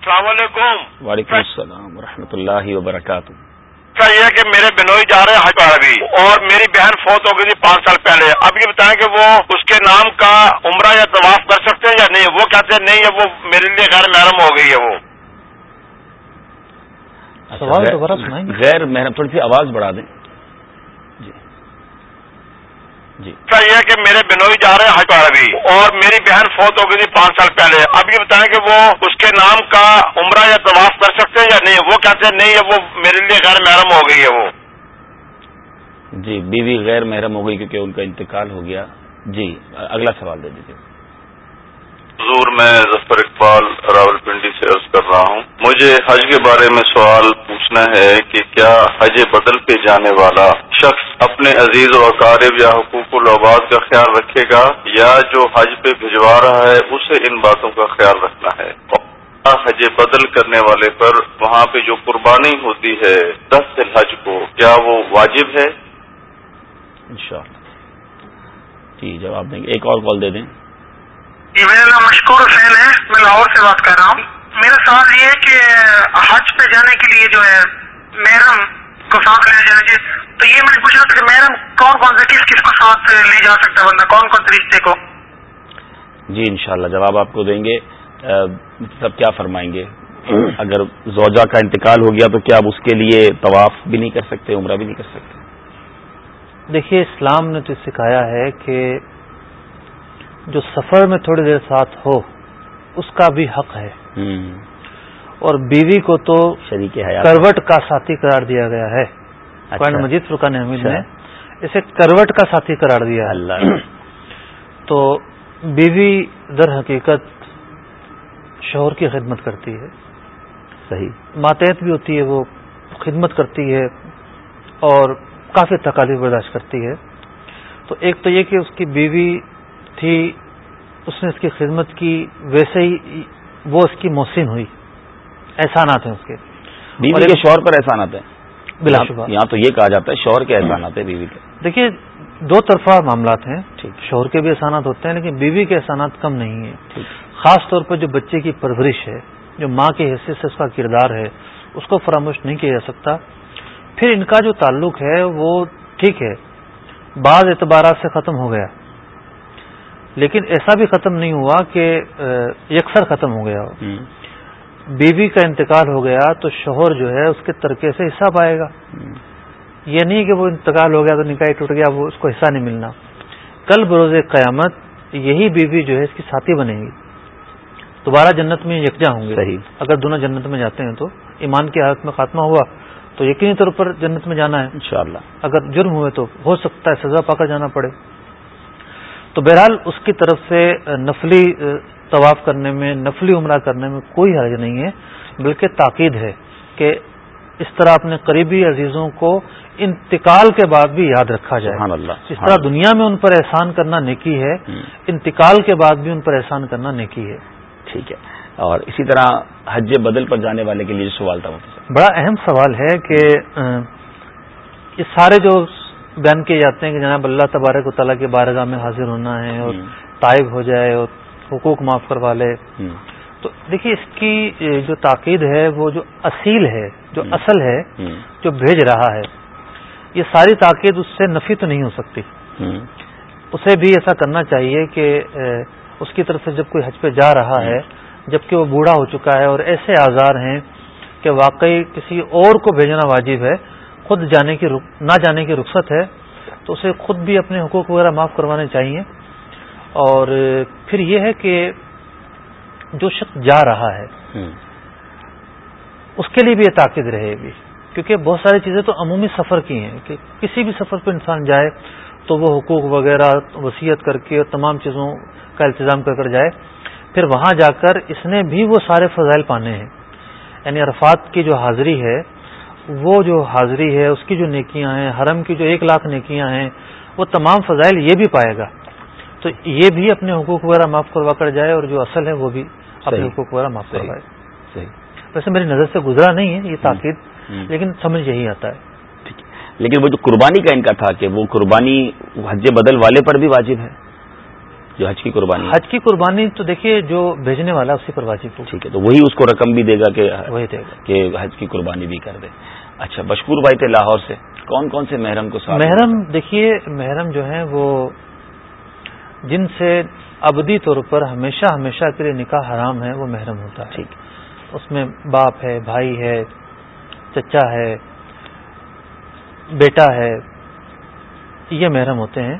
السلام علیکم۔ وعلیکم السلام ورحمۃ اللہ وبرکاتہ۔ اچھا یہ کہ میرے بنوئی جا رہے ہیں حج پر ابھی اور میری بہن فوت ہو گئی تھی پانچ سال پہلے۔ اب یہ بتائیں کہ وہ اس کے نام کا عمرہ یا طواف کر سکتے ہیں یا نہیں؟ وہ کہتے ہیں نہیں وہ میرے لیے غیر محرم ہو گئی ہے وہ۔ سوال غیر- دوبارہ سنائیں۔ گے؟ غیر محرم تھوڑی سی آواز بڑھا دیں جی جی اچھا یہ ہے کہ میرے بنوئی جا رہے ہیں حج پر ابھی اور میری بہن فوت ہو گئی تھی پانچ سال پہلے۔ اب یہ بتائیں کہ وہ اس کے نام کا عمرہ یا طواف کر سکتے ہیں یا نہیں؟ وہ کہتے ہیں نہیں وہ میرے لیے غیر محرم ہو گئی ہے وہ۔ جی بیوی غیر محرم ہو گئی کیونکہ ان کا انتقال ہو گیا۔ جی اگلا سوال دے دیجیے حضور، میں ظفر اقبال راول پنڈی سے عرض کر رہا ہوں۔ مجھے حج کے بارے میں سوال پوچھنا ہے کہ کیا حج بدل پہ جانے والا شخص اپنے عزیز و اقارب یا حقوق العباد کا خیال رکھے گا یا جو حج پہ بھجوا رہا ہے، اسے ان باتوں کا خیال رکھنا ہے۔ حج بدل کرنے والے پر وہاں پہ جو قربانی ہوتی ہے دس حج کو، کیا وہ واجب ہے؟ انشاءاللہ۔ جی جواب دیں گے۔ ایک اور کال دے دیں۔ میرا نام مشکور حسین ہے میں لاہور سے بات کر رہا ہوں۔ میرا سوال یہ ہے کہ حج پہ جانے کے لیے جو ہے محرم کو ساتھ لے جانا چاہیے۔ تو یہ میں نے پوچھا تھا کہ محرم کون کون سے کس کس کو ساتھ لے جا سکتا ہے بندہ؟ کون کون سے رشتے کو؟ جی انشاءاللہ جواب آپ کو دیں گے۔ سب کیا فرمائیں گے؟ اگر زوجہ کا انتقال ہو گیا تو کیا اب اس کے لیے طواف بھی نہیں کر سکتے عمرہ بھی نہیں کر سکتے؟ دیکھیے اسلام نے تو سکھایا ہے کہ جو سفر میں تھوڑی دیر ساتھ ہو اس کا بھی حق ہے۔ اور بیوی کو تو شریک کروٹ کا ساتھی قرار دیا گیا ہے۔ اچھا۔ قرآن مجید فرقان حمید نے اچھا۔ اسے کروٹ کا ساتھی قرار دیا۔ ہے اللہ۔ تو بیوی در حقیقت شوہر کی خدمت کرتی ہے۔ صحیح۔ ماتحت بھی ہوتی ہے وہ خدمت کرتی ہے اور کافی تکالیف برداشت کرتی ہے۔ تو ایک تو یہ کہ اس کی بیوی تھی اس نے اس کی خدمت کی ویسے ہی وہ اس کی محسن ہوئی۔ احسانات ہیں اس کے۔ بیوی کے شوہر پر احسانات ہیں۔ بلا یہاں- تو یہ کہا جاتا ہے شوہر کے احسانات ہیں بیوی کے۔ دیکھیے دو طرفہ معاملات ہیں۔ ٹھیک۔ شوہر کے بھی احسانات ہوتے ہیں لیکن بیوی کے احسانات کم نہیں ہیں۔ خاص طور پر جو بچے کی پرورش ہے جو ماں کی حیثیت سے اس کا کردار ہے اس کو فراموش نہیں کیا جا سکتا۔ پھر ان کا جو تعلق ہے وہ ٹھیک ہے۔ بعض اعتبارات سے ختم ہو گیا۔ لیکن ایسا بھی ختم نہیں ہوا کہ یکسر ختم ہو گیا بیوی کا انتقال ہو گیا تو شوہر جو ہے اس کے ترکے سے حصہ پائے گا۔ یہ نہیں کہ وہ انتقال ہو گیا تو نکاح ٹوٹ گیا وہ اس کو حصہ نہیں ملنا۔ کل بروز قیامت یہی بیوی جو ہے اس کی ساتھی بنے گی۔ دوبارہ جنت میں یکجا ہوں گے۔ صحیح۔ اگر دونوں جنت میں جاتے ہیں تو ایمان کی حالت میں خاتمہ ہوا۔ تو یقینی طور پر جنت میں جانا ہے۔ انشاءاللہ۔ اگر جرم ہوئے تو ہو سکتا ہے سزا پا کر جانا پڑے۔ تو بہرحال اس کی طرف سے نفلی طواف کرنے میں نفلی عمرہ کرنے میں کوئی حرج نہیں ہے بلکہ تاکید ہے کہ اس طرح اپنے قریبی عزیزوں کو انتقال کے بعد بھی یاد رکھا جائے۔ سبحان اللہ سبحان طرح۔ دنیا میں ان پر احسان کرنا نیکی ہے انتقال کے بعد بھی ان پر احسان کرنا نیکی ہے۔ ٹھیک ہے۔ اور اسی طرح حج بدل پر جانے والے کے لیے سوال تھا بڑا اہم سوال ہے کہ یہ سارے جو بیان کیے جاتے ہیں کہ جناب اللہ تبارک و تعالیٰ کے بارگاہ میں حاضر ہونا ہے اور۔ طائب ہو جائے اور حقوق معاف کروا لے۔ تو دیکھیے اس کی جو تاکید ہے وہ جو اصیل ہے جو۔ اصل ہے جو بھیج رہا ہے یہ ساری تاکید اس سے نفی تو نہیں ہو سکتی۔ اسے بھی ایسا کرنا چاہیے کہ اس کی طرف سے جب کوئی حج پہ جا رہا ہے جبکہ وہ بوڑھا ہو چکا ہے اور ایسے آزار ہیں کہ واقعی کسی اور کو بھیجنا واجب ہے خود جانے کی رخ- نہ جانے کی رخصت ہے تو اسے خود بھی اپنے حقوق وغیرہ معاف کروانے چاہیے۔ اور پھر یہ ہے کہ جو شخص جا رہا ہے اس کے لیے بھی یہ تاکید رہے گی۔ کیونکہ بہت ساری چیزیں تو عمومی سفر کی ہیں کہ کسی بھی سفر پہ انسان جائے تو وہ حقوق وغیرہ وصیت کر کے اور تمام چیزوں کا التظام کر کر جائے۔ پھر وہاں جا کر اس نے بھی وہ سارے فضائل پانے ہیں۔ یعنی عرفات کی جو حاضری ہے وہ جو حاضری ہے اس کی جو نیکیاں ہیں حرم کی جو ایک لاکھ نیکیاں ہیں وہ تمام فضائل یہ بھی پائے گا تو یہ بھی اپنے حقوق وغیرہ معاف کروا کر جائے اور جو اصل ہے وہ بھی اپنے۔ حقوق وغیرہ معاف۔ کروائے ویسے میری نظر سے گزرا نہیں ہے یہ تاکید۔ لیکن سمجھ یہی آتا ہے ٹھیک ہے لیکن وہ جو قربانی کا ان کا تھا کہ وہ قربانی حج بدل والے پر بھی واجب ہے جو حج کی قربانی۔ حج کی قربانی تو دیکھیے جو بھیجنے والا اسی پر واجب ٹھیک ہے تو وہی اس کو رقم بھی دے گا کہ وہی دے گا۔ کہ حج کی قربانی بھی کر دے۔ اچھا بشکور بھائی تھے لاہور سے کون کون سے محرم کو ساتھ محرم دیکھیے محرم جو ہیں وہ جن سے ابدی طور پر ہمیشہ ہمیشہ کے لیے نکاح حرام ہے وہ محرم ہوتا ہے۔ ٹھیک۔ اس میں باپ ہے بھائی ہے چچا ہے بیٹا ہے یہ محرم ہوتے ہیں۔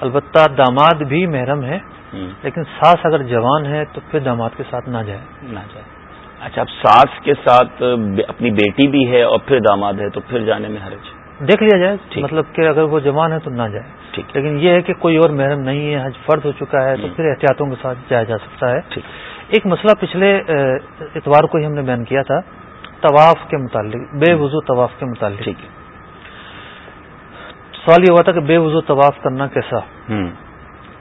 البتہ داماد بھی محرم ہے۔ لیکن ساس اگر جوان ہے تو پھر داماد کے ساتھ نہ جائے۔ نہ جائے۔ اچھا اب ساس کے ساتھ اپنی بیٹی بھی ہے اور پھر داماد ہے تو پھر جانے میں حرج دیکھ لیا جائے۔ مطلب کہ اگر وہ جوان ہے تو نہ جائے۔ لیکن یہ ہے کہ کوئی اور محرم نہیں ہے حج فرض ہو چکا ہے تو۔ پھر احتیاطوں کے ساتھ جایا جا سکتا ہے۔ ایک مسئلہ پچھلے اتوار کو ہی ہم نے بیان کیا تھا طواف کے متعلق بے وضو طواف کے متعلق۔ ٹھیک ہے۔ سوال یہ ہوا تھا کہ بے وضو طواف کرنا کیسا؟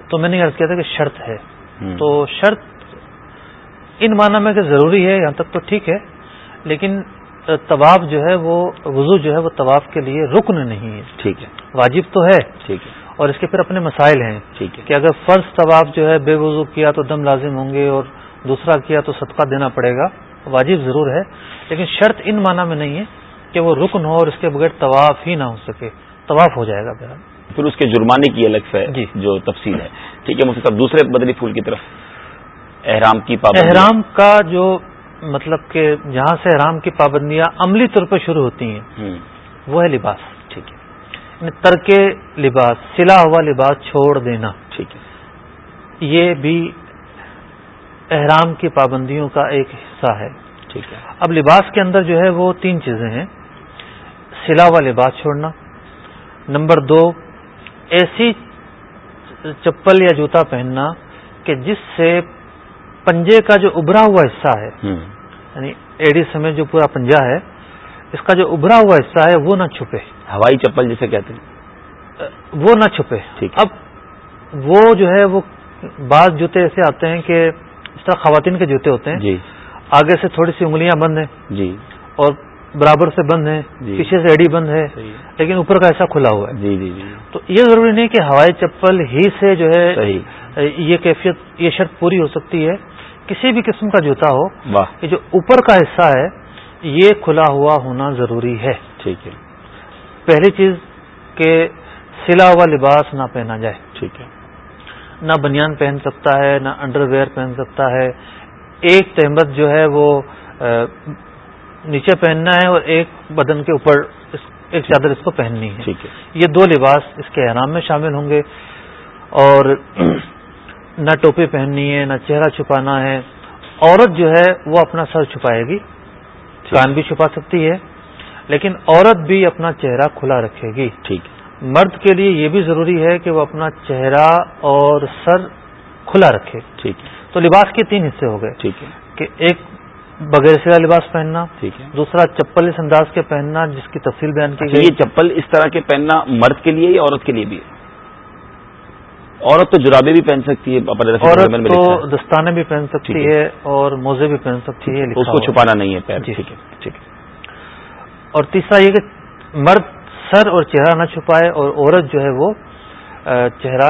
تو میں نے عرض کیا تھا کہ شرط ہے۔ تو شرط ان معنی میں کہ ضروری ہے یہاں تک تو ٹھیک ہے لیکن طواف جو ہے وہ وضو جو ہے وہ طواف کے لیے رکن نہیں ہے۔ ٹھیک ہے۔ واجب تو ہے۔ ٹھیک ہے۔ اور اس کے پھر اپنے مسائل ہیں۔ ٹھیک ہے۔ کہ اگر فرض طواف جو ہے بے وضو کیا تو دم لازم ہوں گے اور دوسرا کیا تو صدقہ دینا پڑے گا۔ واجب ضرور ہے لیکن شرط ان معنی میں نہیں ہے کہ وہ رکن ہو اور اس کے بغیر طواف ہی نہ ہو سکے۔ طواف ہو جائے گا بہرحال پھر اس کے جرمانے کی الگ سے جی۔ جو تفصیل ہے۔ ٹھیک ہے مفتی صاحب دوسرے بدلی پھول کی طرف۔ احرام کی پابندی احرام کا جو مطلب کہ جہاں سے احرام کی پابندیاں عملی طور پر شروع ہوتی ہیں وہ ہے لباس۔ ٹھیک ہے۔ یعنی ترک لباس سلا ہوا لباس چھوڑ دینا۔ ٹھیک ہے۔ یہ بھی احرام کی پابندیوں کا ایک حصہ ہے۔ ٹھیک ہے۔ اب لباس کے اندر جو ہے وہ تین چیزیں ہیں۔ سلا ہوا لباس چھوڑنا نمبر دو ایسی چپل یا جوتا پہننا کہ جس سے پنجے کا جو ابھرا ہوا حصہ ہے یعنی ایڈی سمیت جو پورا پنجہ ہے اس کا جو ابھرا ہوا حصہ ہے وہ نہ چھپے۔ ہوائی چپل جسے کہتے ہیں۔ وہ نہ چھپے۔ اب وہ جو ہے وہ بعض جوتے ایسے آتے ہیں کہ اس طرح خواتین کے جوتے ہوتے ہیں۔ جی۔ آگے سے تھوڑی سی انگلیاں بند ہیں۔ جی۔ اور برابر سے بند ہیں جی۔ پیچھے سے ایڈی بند ہے ہے۔ لیکن اوپر کا ایسا کھلا ہوا ہے۔ جی جی جی۔ تو یہ ضروری نہیں کہ ہوائی چپل ہی سے جو ہے یہ کیفیت یہ شرط پوری ہو سکتی ہے۔ کسی بھی قسم کا جوتا ہو کہ جو اوپر کا حصہ ہے یہ کھلا ہوا ہونا ضروری ہے۔ ٹھیک ہے۔ پہلی چیز کہ سلا ہوا لباس نہ پہنا جائے۔ ٹھیک ہے۔ نہ بنیان پہن سکتا ہے نہ انڈر ویئر پہن سکتا ہے۔ ایک تہمت جو ہے وہ نیچے پہننا ہے اور ایک بدن کے اوپر ایک چادر اس کو پہننی ہے۔ ٹھیک ہے۔ یہ دو لباس اس کے احرام میں شامل ہوں گے۔ اور نہ ٹوپی پہننی ہے نہ چہرہ چھپانا ہے۔ عورت جو ہے وہ اپنا سر چھپائے گی۔ کان بھی چھپا سکتی ہے لیکن عورت بھی اپنا چہرہ کھلا رکھے گی۔ ٹھیک۔ مرد کے لیے یہ بھی ضروری ہے کہ وہ اپنا چہرہ اور سر کھلا رکھے۔ ٹھیک۔ تو لباس کے تین حصے ہو گئے۔ ٹھیک۔ ہے کہ ایک بغیر سلا لباس پہننا ٹھیک ہے دوسرا چپل اس انداز کے پہننا جس کی تفصیل بیان کی اچھا گئی یہ چپل اس طرح کے پہننا مرد کے لیے یا عورت کے لیے بھی ہے عورت تو جرابے بھی پہن سکتی ہے عورت تو۔ دستانے بھی پہن سکتی ہے۔ اور موزے بھی پہن سکتی ہے اس کو۔ چھپانا نہیں ہے پیر جی۔ ٹھیک ہے ٹھیک ہے اور تیسرا یہ کہ مرد سر اور چہرہ نہ چھپائے اور عورت جو ہے وہ چہرہ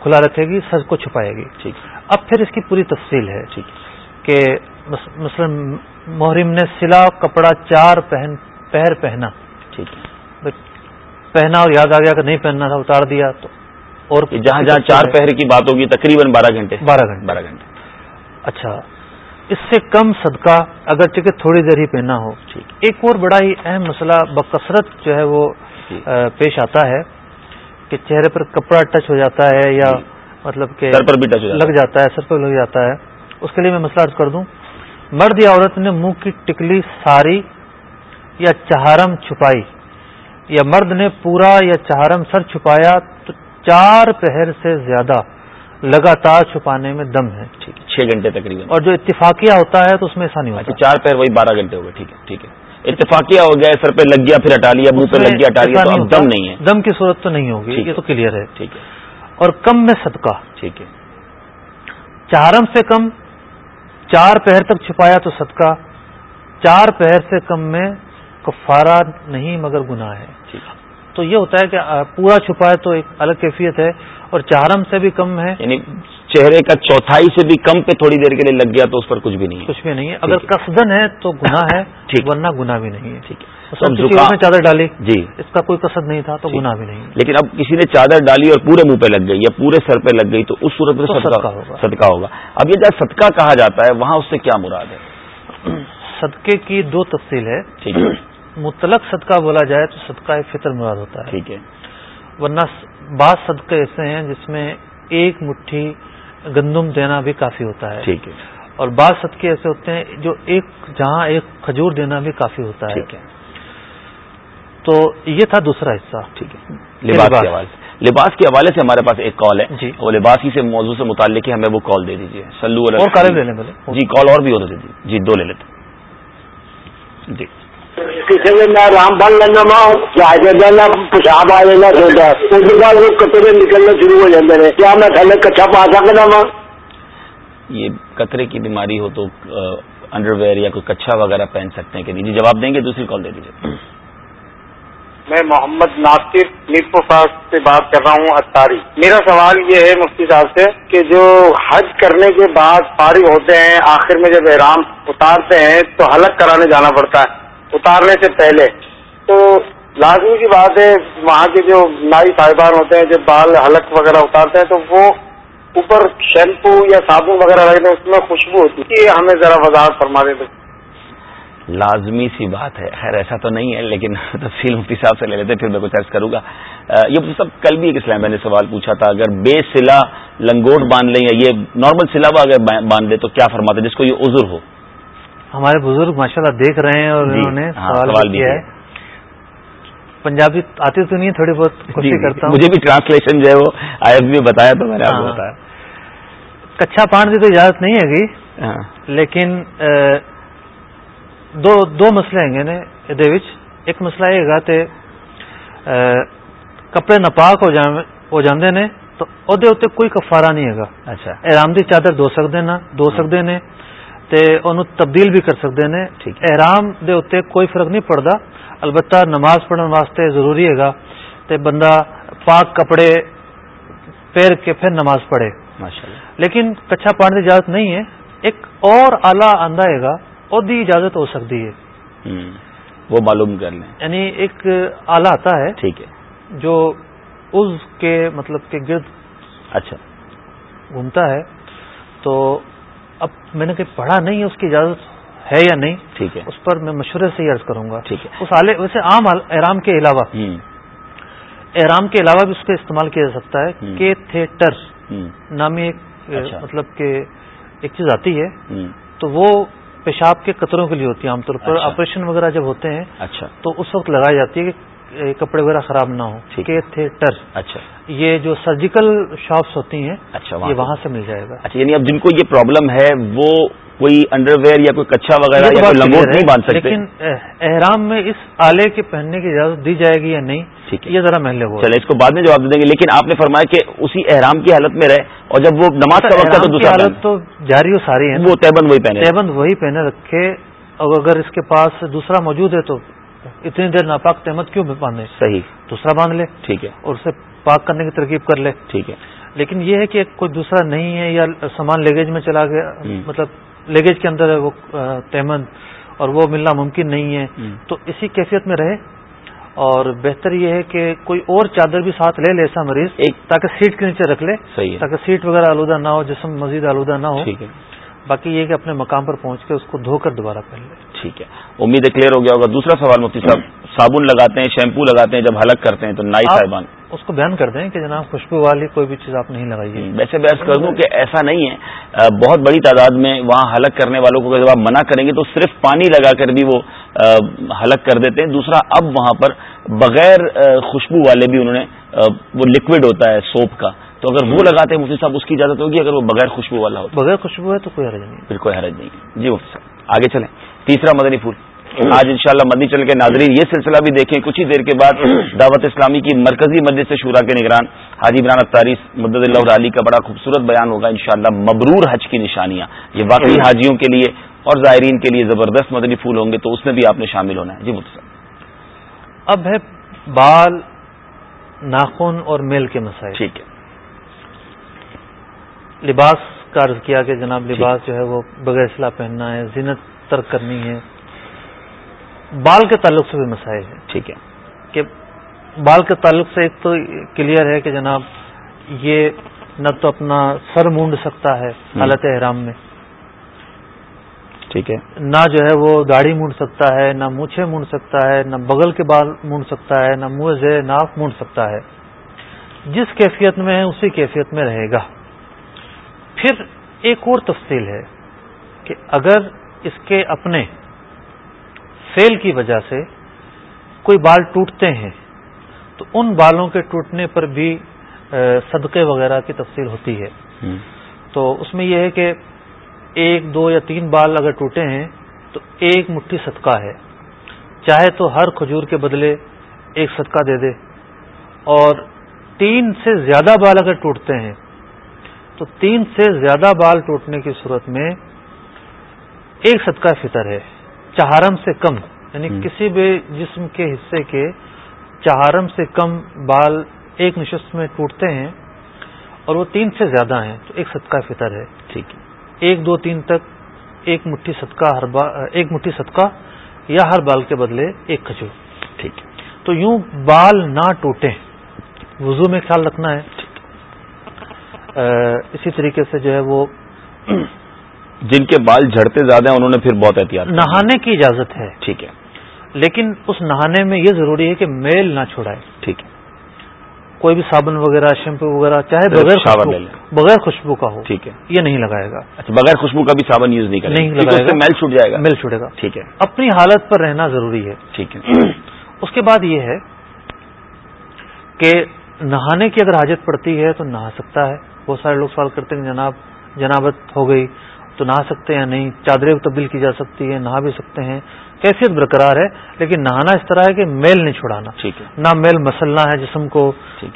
کھلا رکھے گی سر کو چھپائے گی ٹھیک اب پھر اس کی پوری تفصیل ہے ٹھیک ہے کہ مثلا محرم نے سلا کپڑا چار پہن پہر پہنا۔ ٹھیک ہے۔ پہنا اور یاد آ گیا کہ نہیں پہننا تھا اتار دیا تو اور جہاں جہاں چار پہر کی بات ہوگی تقریباً بارہ گھنٹے۔ بارہ گھنٹے۔ بارہ گھنٹے۔ اچھا اس سے کم صدقہ اگر چکہ تھوڑی دیر ہی پہنا ہو۔ ٹھیک۔ ایک اور بڑا ہی اہم مسئلہ بکثرت جو ہے وہ جی۔ پیش آتا ہے کہ چہرے پر کپڑا ٹچ ہو جاتا ہے یا جی۔ مطلب کہ سر پر بھی ٹچ لگ جاتا ہے سر پر لگ جاتا ہے۔ اس کے لیے میں مسئلہ عرض کر دوں مرد یا عورت نے منہ کی ٹکلی ساری یا چہارم چھپائی۔ یا مرد نے پورا یا چہارم سر چھپایا تو چار پہر سے زیادہ لگاتار چھپانے میں دم ہے۔ ٹھیک ہے چھ گھنٹے تقریباً۔ اور جو اتفاقیہ ہوتا ہے تو اس میں ایسا نہیں اچھا ہوتا چار پیر وہی بارہ گھنٹے ہو گئے ٹھیک ہے ٹھیک ہے۔ اتفاقیہ ہو گیا سر پہ لگ گیا پھر ہٹا لیا منہ پہ لگ گیا ہٹا لیا تو دم نہیں ہے۔ دم کی صورت تو نہیں ہوگی یہ تو کلیئر ہے۔ ٹھیک ہے۔ اور کم میں صدقہ۔ ٹھیک ہے۔ چارم سے کم چار پہر تک چھپایا تو صدقہ چار پہر سے کم میں کفارہ نہیں مگر گناہ ہے۔ ٹھیک ہے تو یہ ہوتا ہے کہ پورا چھپائے تو ایک الگ کیفیت ہے اور چارم سے بھی کم ہے۔ یعنی چہرے کا چوتھائی سے بھی کم پہ تھوڑی دیر کے لیے لگ گیا تو اس پر کچھ بھی نہیں ہے۔ کچھ بھی نہیں ہے۔ اگر۔ قصدن ہے تو گناہ ہے۔ ورنہ گناہ بھی نہیں ہے۔ ٹھیک ہے۔ میں چادر ڈالی۔ جی۔ اس کا کوئی قصد نہیں تھا تو ٹھیک۔ گناہ بھی نہیں۔ لیکن اب کسی نے چادر ڈالی اور پورے منہ پہ لگ گئی یا پورے سر پہ لگ گئی تو اس صورت میں صدقہ ہوگا۔ اب یہ جب صدقہ کہا جاتا ہے وہاں اس سے کیا مراد ہے؟ صدقے کی دو تفصیل ہے۔ ٹھیک ہے۔ مطلق صدقہ بولا جائے تو صدقہ فطر مراد ہوتا ہے۔ ٹھیک ہے۔ ورنہ بعض صدقے ایسے ہیں جس میں ایک مٹھی گندم دینا بھی کافی ہوتا ہے۔ ٹھیک ہے۔ اور بعض صدقے ایسے ہوتے ہیں جو ایک جہاں ایک کھجور دینا بھی کافی ہوتا ہے۔ ٹھیک ہے۔ تو یہ تھا دوسرا حصہ۔ ٹھیک ہے۔ لباس کے حوالے سے۔ لباس کے حوالے سے ہمارے پاس ایک کال ہے۔ جی۔ وہ لباس ہی سے موضوع سے متعلق ہے ہمیں وہ کال دے دیجیے سلو اور لے لیں پہلے۔ جی کال اور بھی ہونے دیجیے جی دو لے لیتے۔ جی۔ رام لینا ماں پیشاب آ لینا اس کے بعد وہ کپڑے نکلنا شروع ہو جاتے ہیں کیا میں تھلے پا سکتا ماں یہ قطرے کی بیماری ہو تو انڈر ویئر یا کوئی کچھا وغیرہ پہن سکتے ہیں کہ نہیں؟ جی جواب دیں گے دوسری کال دے دیجیے میں محمد ناصر نیپو فاس سے بات کر رہا ہوں اتاری میرا سوال یہ ہے مفتی صاحب سے کہ جو حج کرنے کے بعد فارغ ہوتے ہیں، آخر میں جب احرام اتارتے ہیں، تو حلق کرانے جانا پڑتا ہے، اتارنے سے پہلے۔ تو لازمی کی بات ہے، وہاں کے جو نائی صاحبان ہوتے ہیں جب بال حلق وغیرہ اتارتے ہیں، تو وہ اوپر شیمپو یا صابن وغیرہ لگتے ہیں اس میں خوشبو ہوتی ہے۔ ہمیں ذرا وضاحت فرما دیں تو۔ لازمی سی بات ہے۔ خیر ایسا تو نہیں ہے لیکن تفصیل مفتی صاحب سے لے لیتے پھر میں کچھ عرض کروں گا۔ یہ صاحب کل بھی ایک اسلام میں نے سوال پوچھا تھا اگر بے سلا لنگوٹ باندھ لیں یا یہ نارمل سلا ہوا اگر باندھ لے تو کیا فرماتے جس کو یہ عذر ہو۔ ہمارے بزرگ ماشاءاللہ دیکھ رہے ہیں اور جی، انہوں نے ہاں، سوال سوال بھی بھی کیا ہے۔ پنجابی آتی تو نہیں ہے تھوڑی بہت جی، کوشش کرتا ہوں۔ مجھے بھی ٹرانسلیشن جو ہے وہ آئی ایف بھی بتایا تو میں نے آپ کو ہاں۔ بتایا۔ کچھا پان کی تو اجازت نہیں ہے گی ہاں، لیکن دو دو مسئلے ہیں نے ادر ایک مسئلہ یہ ہے گا کہ کپڑے ناپاک ہو جائے نا تو کفارا نہیں ہے اچھا۔ چادر دھو سکتے دو سکتے نے اُن تبدیل بھی کر سکتے نے۔ ارم کوئی فرق نہیں پڑتا البتہ نماز پڑھنے ضروری ہے گا کہ بندہ پاک کپڑے پیر کے پھر نماز پڑھے۔ لیکن کچھا پانی کی اجازت نہیں ہے۔ ایک اور اعلیٰ آندہ ہے گا اور دی اجازت ہو سکتی ہے۔ وہ معلوم کر لیں۔ یعنی ایک آلہ آتا ہے ٹھیک ہے۔ جو اس کے مطلب کے گرد اچھا۔ گھومتا ہے۔ تو اب میں نے کہیں پڑھا نہیں ہے اس کی اجازت ہے یا نہیں ٹھیک ہے۔ اس پر میں مشورے سے ہی عرض کروں گا۔ ٹھیک ہے۔ اس آلے ویسے عام احرام کے علاوہ۔ احرام کے علاوہ بھی اس کا استعمال کیا جا سکتا ہے۔ کہ تھیٹر نامی ایک اچھا۔ مطلب کہ ایک چیز آتی ہے۔ تو وہ پیشاب کے قطروں کے لیے ہوتی ہے عام طور پر اچھا۔ آپریشن وغیرہ جب ہوتے ہیں اچھا۔ تو اس وقت لگائی جاتی ہے کہ کپڑے وغیرہ خراب نہ ہو کہ تھیٹر اچھا۔ یہ جو سرجیکل شاپس ہوتی ہیں اچھا یہ وہاں سے۔ مل جائے گا۔ اچھا یعنی اب جن کو یہ پرابلم ہے وہ کوئی انڈر ویئر یا کوئی کچھا وغیرہ یا کوئی لنگوٹ نہیں باندھ سکتے۔ لیکن اح- احرام میں اس آلے کے پہننے کی اجازت دی جائے گی یا نہیں ٹھیک ہے۔ یہ ذرا محلے ہو چلے اس کو بعد میں جواب دے دیں گے لیکن آپ نے فرمایا کہ اسی احرام کی حالت میں رہے اور جب وہ نماز کا وقت ہے تو دوسرا حالت تو جاری و ساری ہے۔ وہ تیبند وہی پہنے۔ تیبند وہی پہنے رکھے۔ اور اگر اس کے پاس دوسرا موجود ہے تو اتنی دیر ناپاک تحمد کیوں باندھے؟ صحیح۔ دوسرا باندھ لے ٹھیک ہے۔ اور اسے پاک کرنے کی ترکیب کر لے۔ ٹھیک ہے۔ لیکن یہ ہے کہ کوئی دوسرا نہیں ہے یا سامان لیگیج میں چلا گیا۔ مطلب لیگیج کے اندر ہے وہ تیمند اور وہ ملنا ممکن نہیں ہے۔ تو اسی کیفیت میں رہے۔ اور بہتر یہ ہے کہ کوئی اور چادر بھی ساتھ لے لے ایسا مریض ایک- تاکہ سیٹ کے نیچے رکھ لے صحیح تاکہ سیٹ وغیرہ آلودہ نہ ہو جسم مزید آلودہ نہ ہو۔ ٹھیک ہے۔ باقی یہ کہ اپنے مقام پر پہنچ کے اس کو دھو کر دوبارہ پہن لے۔ ٹھیک ہے۔ امید ہے کلیئر ہو گیا ہوگا۔ دوسرا سوال مفتی صاحب صابن لگاتے ہیں شیمپو لگاتے ہیں جب حلق کرتے ہیں تو نائی صاحبان۔ اس کو بیان کر دیں کہ جناب خوشبو والی کوئی بھی چیز آپ نہیں لگائیے۔ ویسے بحث کر دوں کہ ایسا نہیں ہے۔ بہت بڑی تعداد میں وہاں حلق کرنے والوں کو جب آپ منع کریں گے تو صرف پانی لگا کر بھی وہ حلق کر دیتے ہیں۔ دوسرا اب وہاں پر بغیر خوشبو والے بھی انہوں نے وہ لکوڈ ہوتا ہے سوپ کا۔ تو اگر وہ لگاتے ہیں مفتی صاحب اس کی اجازت ہوگی؟ اگر وہ بغیر خوشبو والا ہوتا بغیر خوشبو ہے تو کوئی حرج نہیں۔ پھر کوئی حرج نہیں۔ جی مفتی صاحب آگے چلیں۔ تیسرا مدنی پھول۔ آج انشاءاللہ مدنی چل کے ناظرین یہ سلسلہ بھی دیکھیں۔ کچھ ہی دیر کے بعد دعوت اسلامی کی مرکزی مجلس سے شورا کے نگران حاجی عمران اختاری مدد اللہ علی کا بڑا خوبصورت بیان ہوگا انشاءاللہ مبرور حج کی نشانیاں۔ یہ واقعی حاجیوں کے لیے اور زائرین کے لیے زبردست مدنی پھول ہوں گے تو اس میں بھی آپ نے شامل ہونا ہے۔ جی متصر اب ہے بال ناخن اور میل کے مسائل۔ ٹھیک ہے۔ لباس کا عرض کیا کہ جناب لباس جو ہے وہ بغیر اصلاح پہننا ہے زینت ترک کرنی ہے۔ بال کے تعلق سے بھی مسائل ہیں۔ ٹھیک ہے۔ کہ بال کے تعلق سے ایک تو کلیئر ہے کہ جناب یہ نہ تو اپنا سر مونڈ سکتا ہے حالت احرام میں۔ ٹھیک ہے۔ نہ جو ہے وہ داڑھی مونڈ سکتا ہے نہ مونچھے مونڈ سکتا ہے نہ بغل کے بال مونڈ سکتا ہے نہ منہ سے ناف مونڈ سکتا ہے۔ جس کیفیت میں ہے اسی کیفیت میں رہے گا۔ پھر ایک اور تفصیل ہے کہ اگر اس کے اپنے فیل کی وجہ سے کوئی بال ٹوٹتے ہیں تو ان بالوں کے ٹوٹنے پر بھی صدقے وغیرہ کی تفصیل ہوتی ہے۔ تو اس میں یہ ہے کہ ایک دو یا تین بال اگر ٹوٹے ہیں تو ایک مٹھی صدقہ ہے۔ چاہے تو ہر کھجور کے بدلے ایک صدقہ دے دے۔ اور تین سے زیادہ بال اگر ٹوٹتے ہیں تو تین سے زیادہ بال ٹوٹنے کی صورت میں ایک صدقہ فطر ہے۔ چہارم سے کم یعنی کسی بھی جسم کے حصے کے چہارم سے کم بال ایک نشست میں ٹوٹتے ہیں اور وہ تین سے زیادہ ہیں تو ایک صدقہ فطر ہے۔ ٹھیک ہے۔ ایک دو تین تک ایک مٹھی صدقہ ہر ایک مٹھی صدقہ یا ہر بال کے بدلے ایک کھجور۔ ٹھیک ہے۔ تو یوں بال نہ ٹوٹے وضو میں خیال رکھنا ہے۔ اسی طریقے سے جو ہے وہ جن کے بال جھڑتے زیادہ ہیں انہوں نے پھر بہت احتیاط نہانے کی اجازت ہے۔ ٹھیک ہے۔ لیکن اس نہانے میں یہ ضروری ہے کہ میل نہ چھوڑائے ٹھیک ہے۔ کوئی بھی صابن وغیرہ شیمپو وغیرہ چاہے بغیر بغیر خوشبو کا ہو ٹھیک ہے۔ یہ نہیں لگائے گا۔ اچھا بغیر خوشبو کا بھی صابن یوز نہیں کرے نہیں لگائے گا۔ میل چھوٹ جائے گا۔ میل چھوٹے گا۔ ٹھیک ہے۔ اپنی حالت پر رہنا ضروری ہے۔ ٹھیک ہے۔ اس کے بعد یہ ہے کہ نہانے کی اگر حاجت پڑتی ہے تو نہا سکتا ہے۔ بہت سارے لوگ سوال کرتے ہیں جناب جنابت ہو گئی۔ تو نہا سکتے ہیں نہیں؟ چادریں تبدیل کی جا سکتی ہے نہا بھی سکتے ہیں۔ کیفیت برقرار ہے لیکن نہانا اس طرح ہے کہ میل نہیں چھڑانا۔ ٹھیک ہے۔ نہ میل مسلنا ہے جسم کو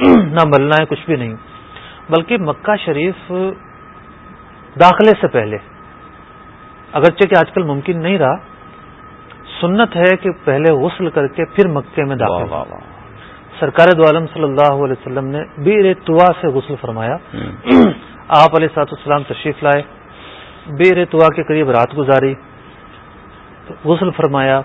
نہ ملنا ہے کچھ بھی نہیں۔ بلکہ مکہ شریف داخلے سے پہلے اگرچہ کہ آج کل ممکن نہیں رہا سنت ہے کہ پہلے غسل کر کے پھر مکے میں داخل۔ سرکار دو عالم صلی اللہ علیہ وسلم نے بیر توا سے غسل فرمایا۔ آپ علیہ سات السلام تشریف لائے۔ بیر توا کے قریب رات گزاری۔ غسل فرمایا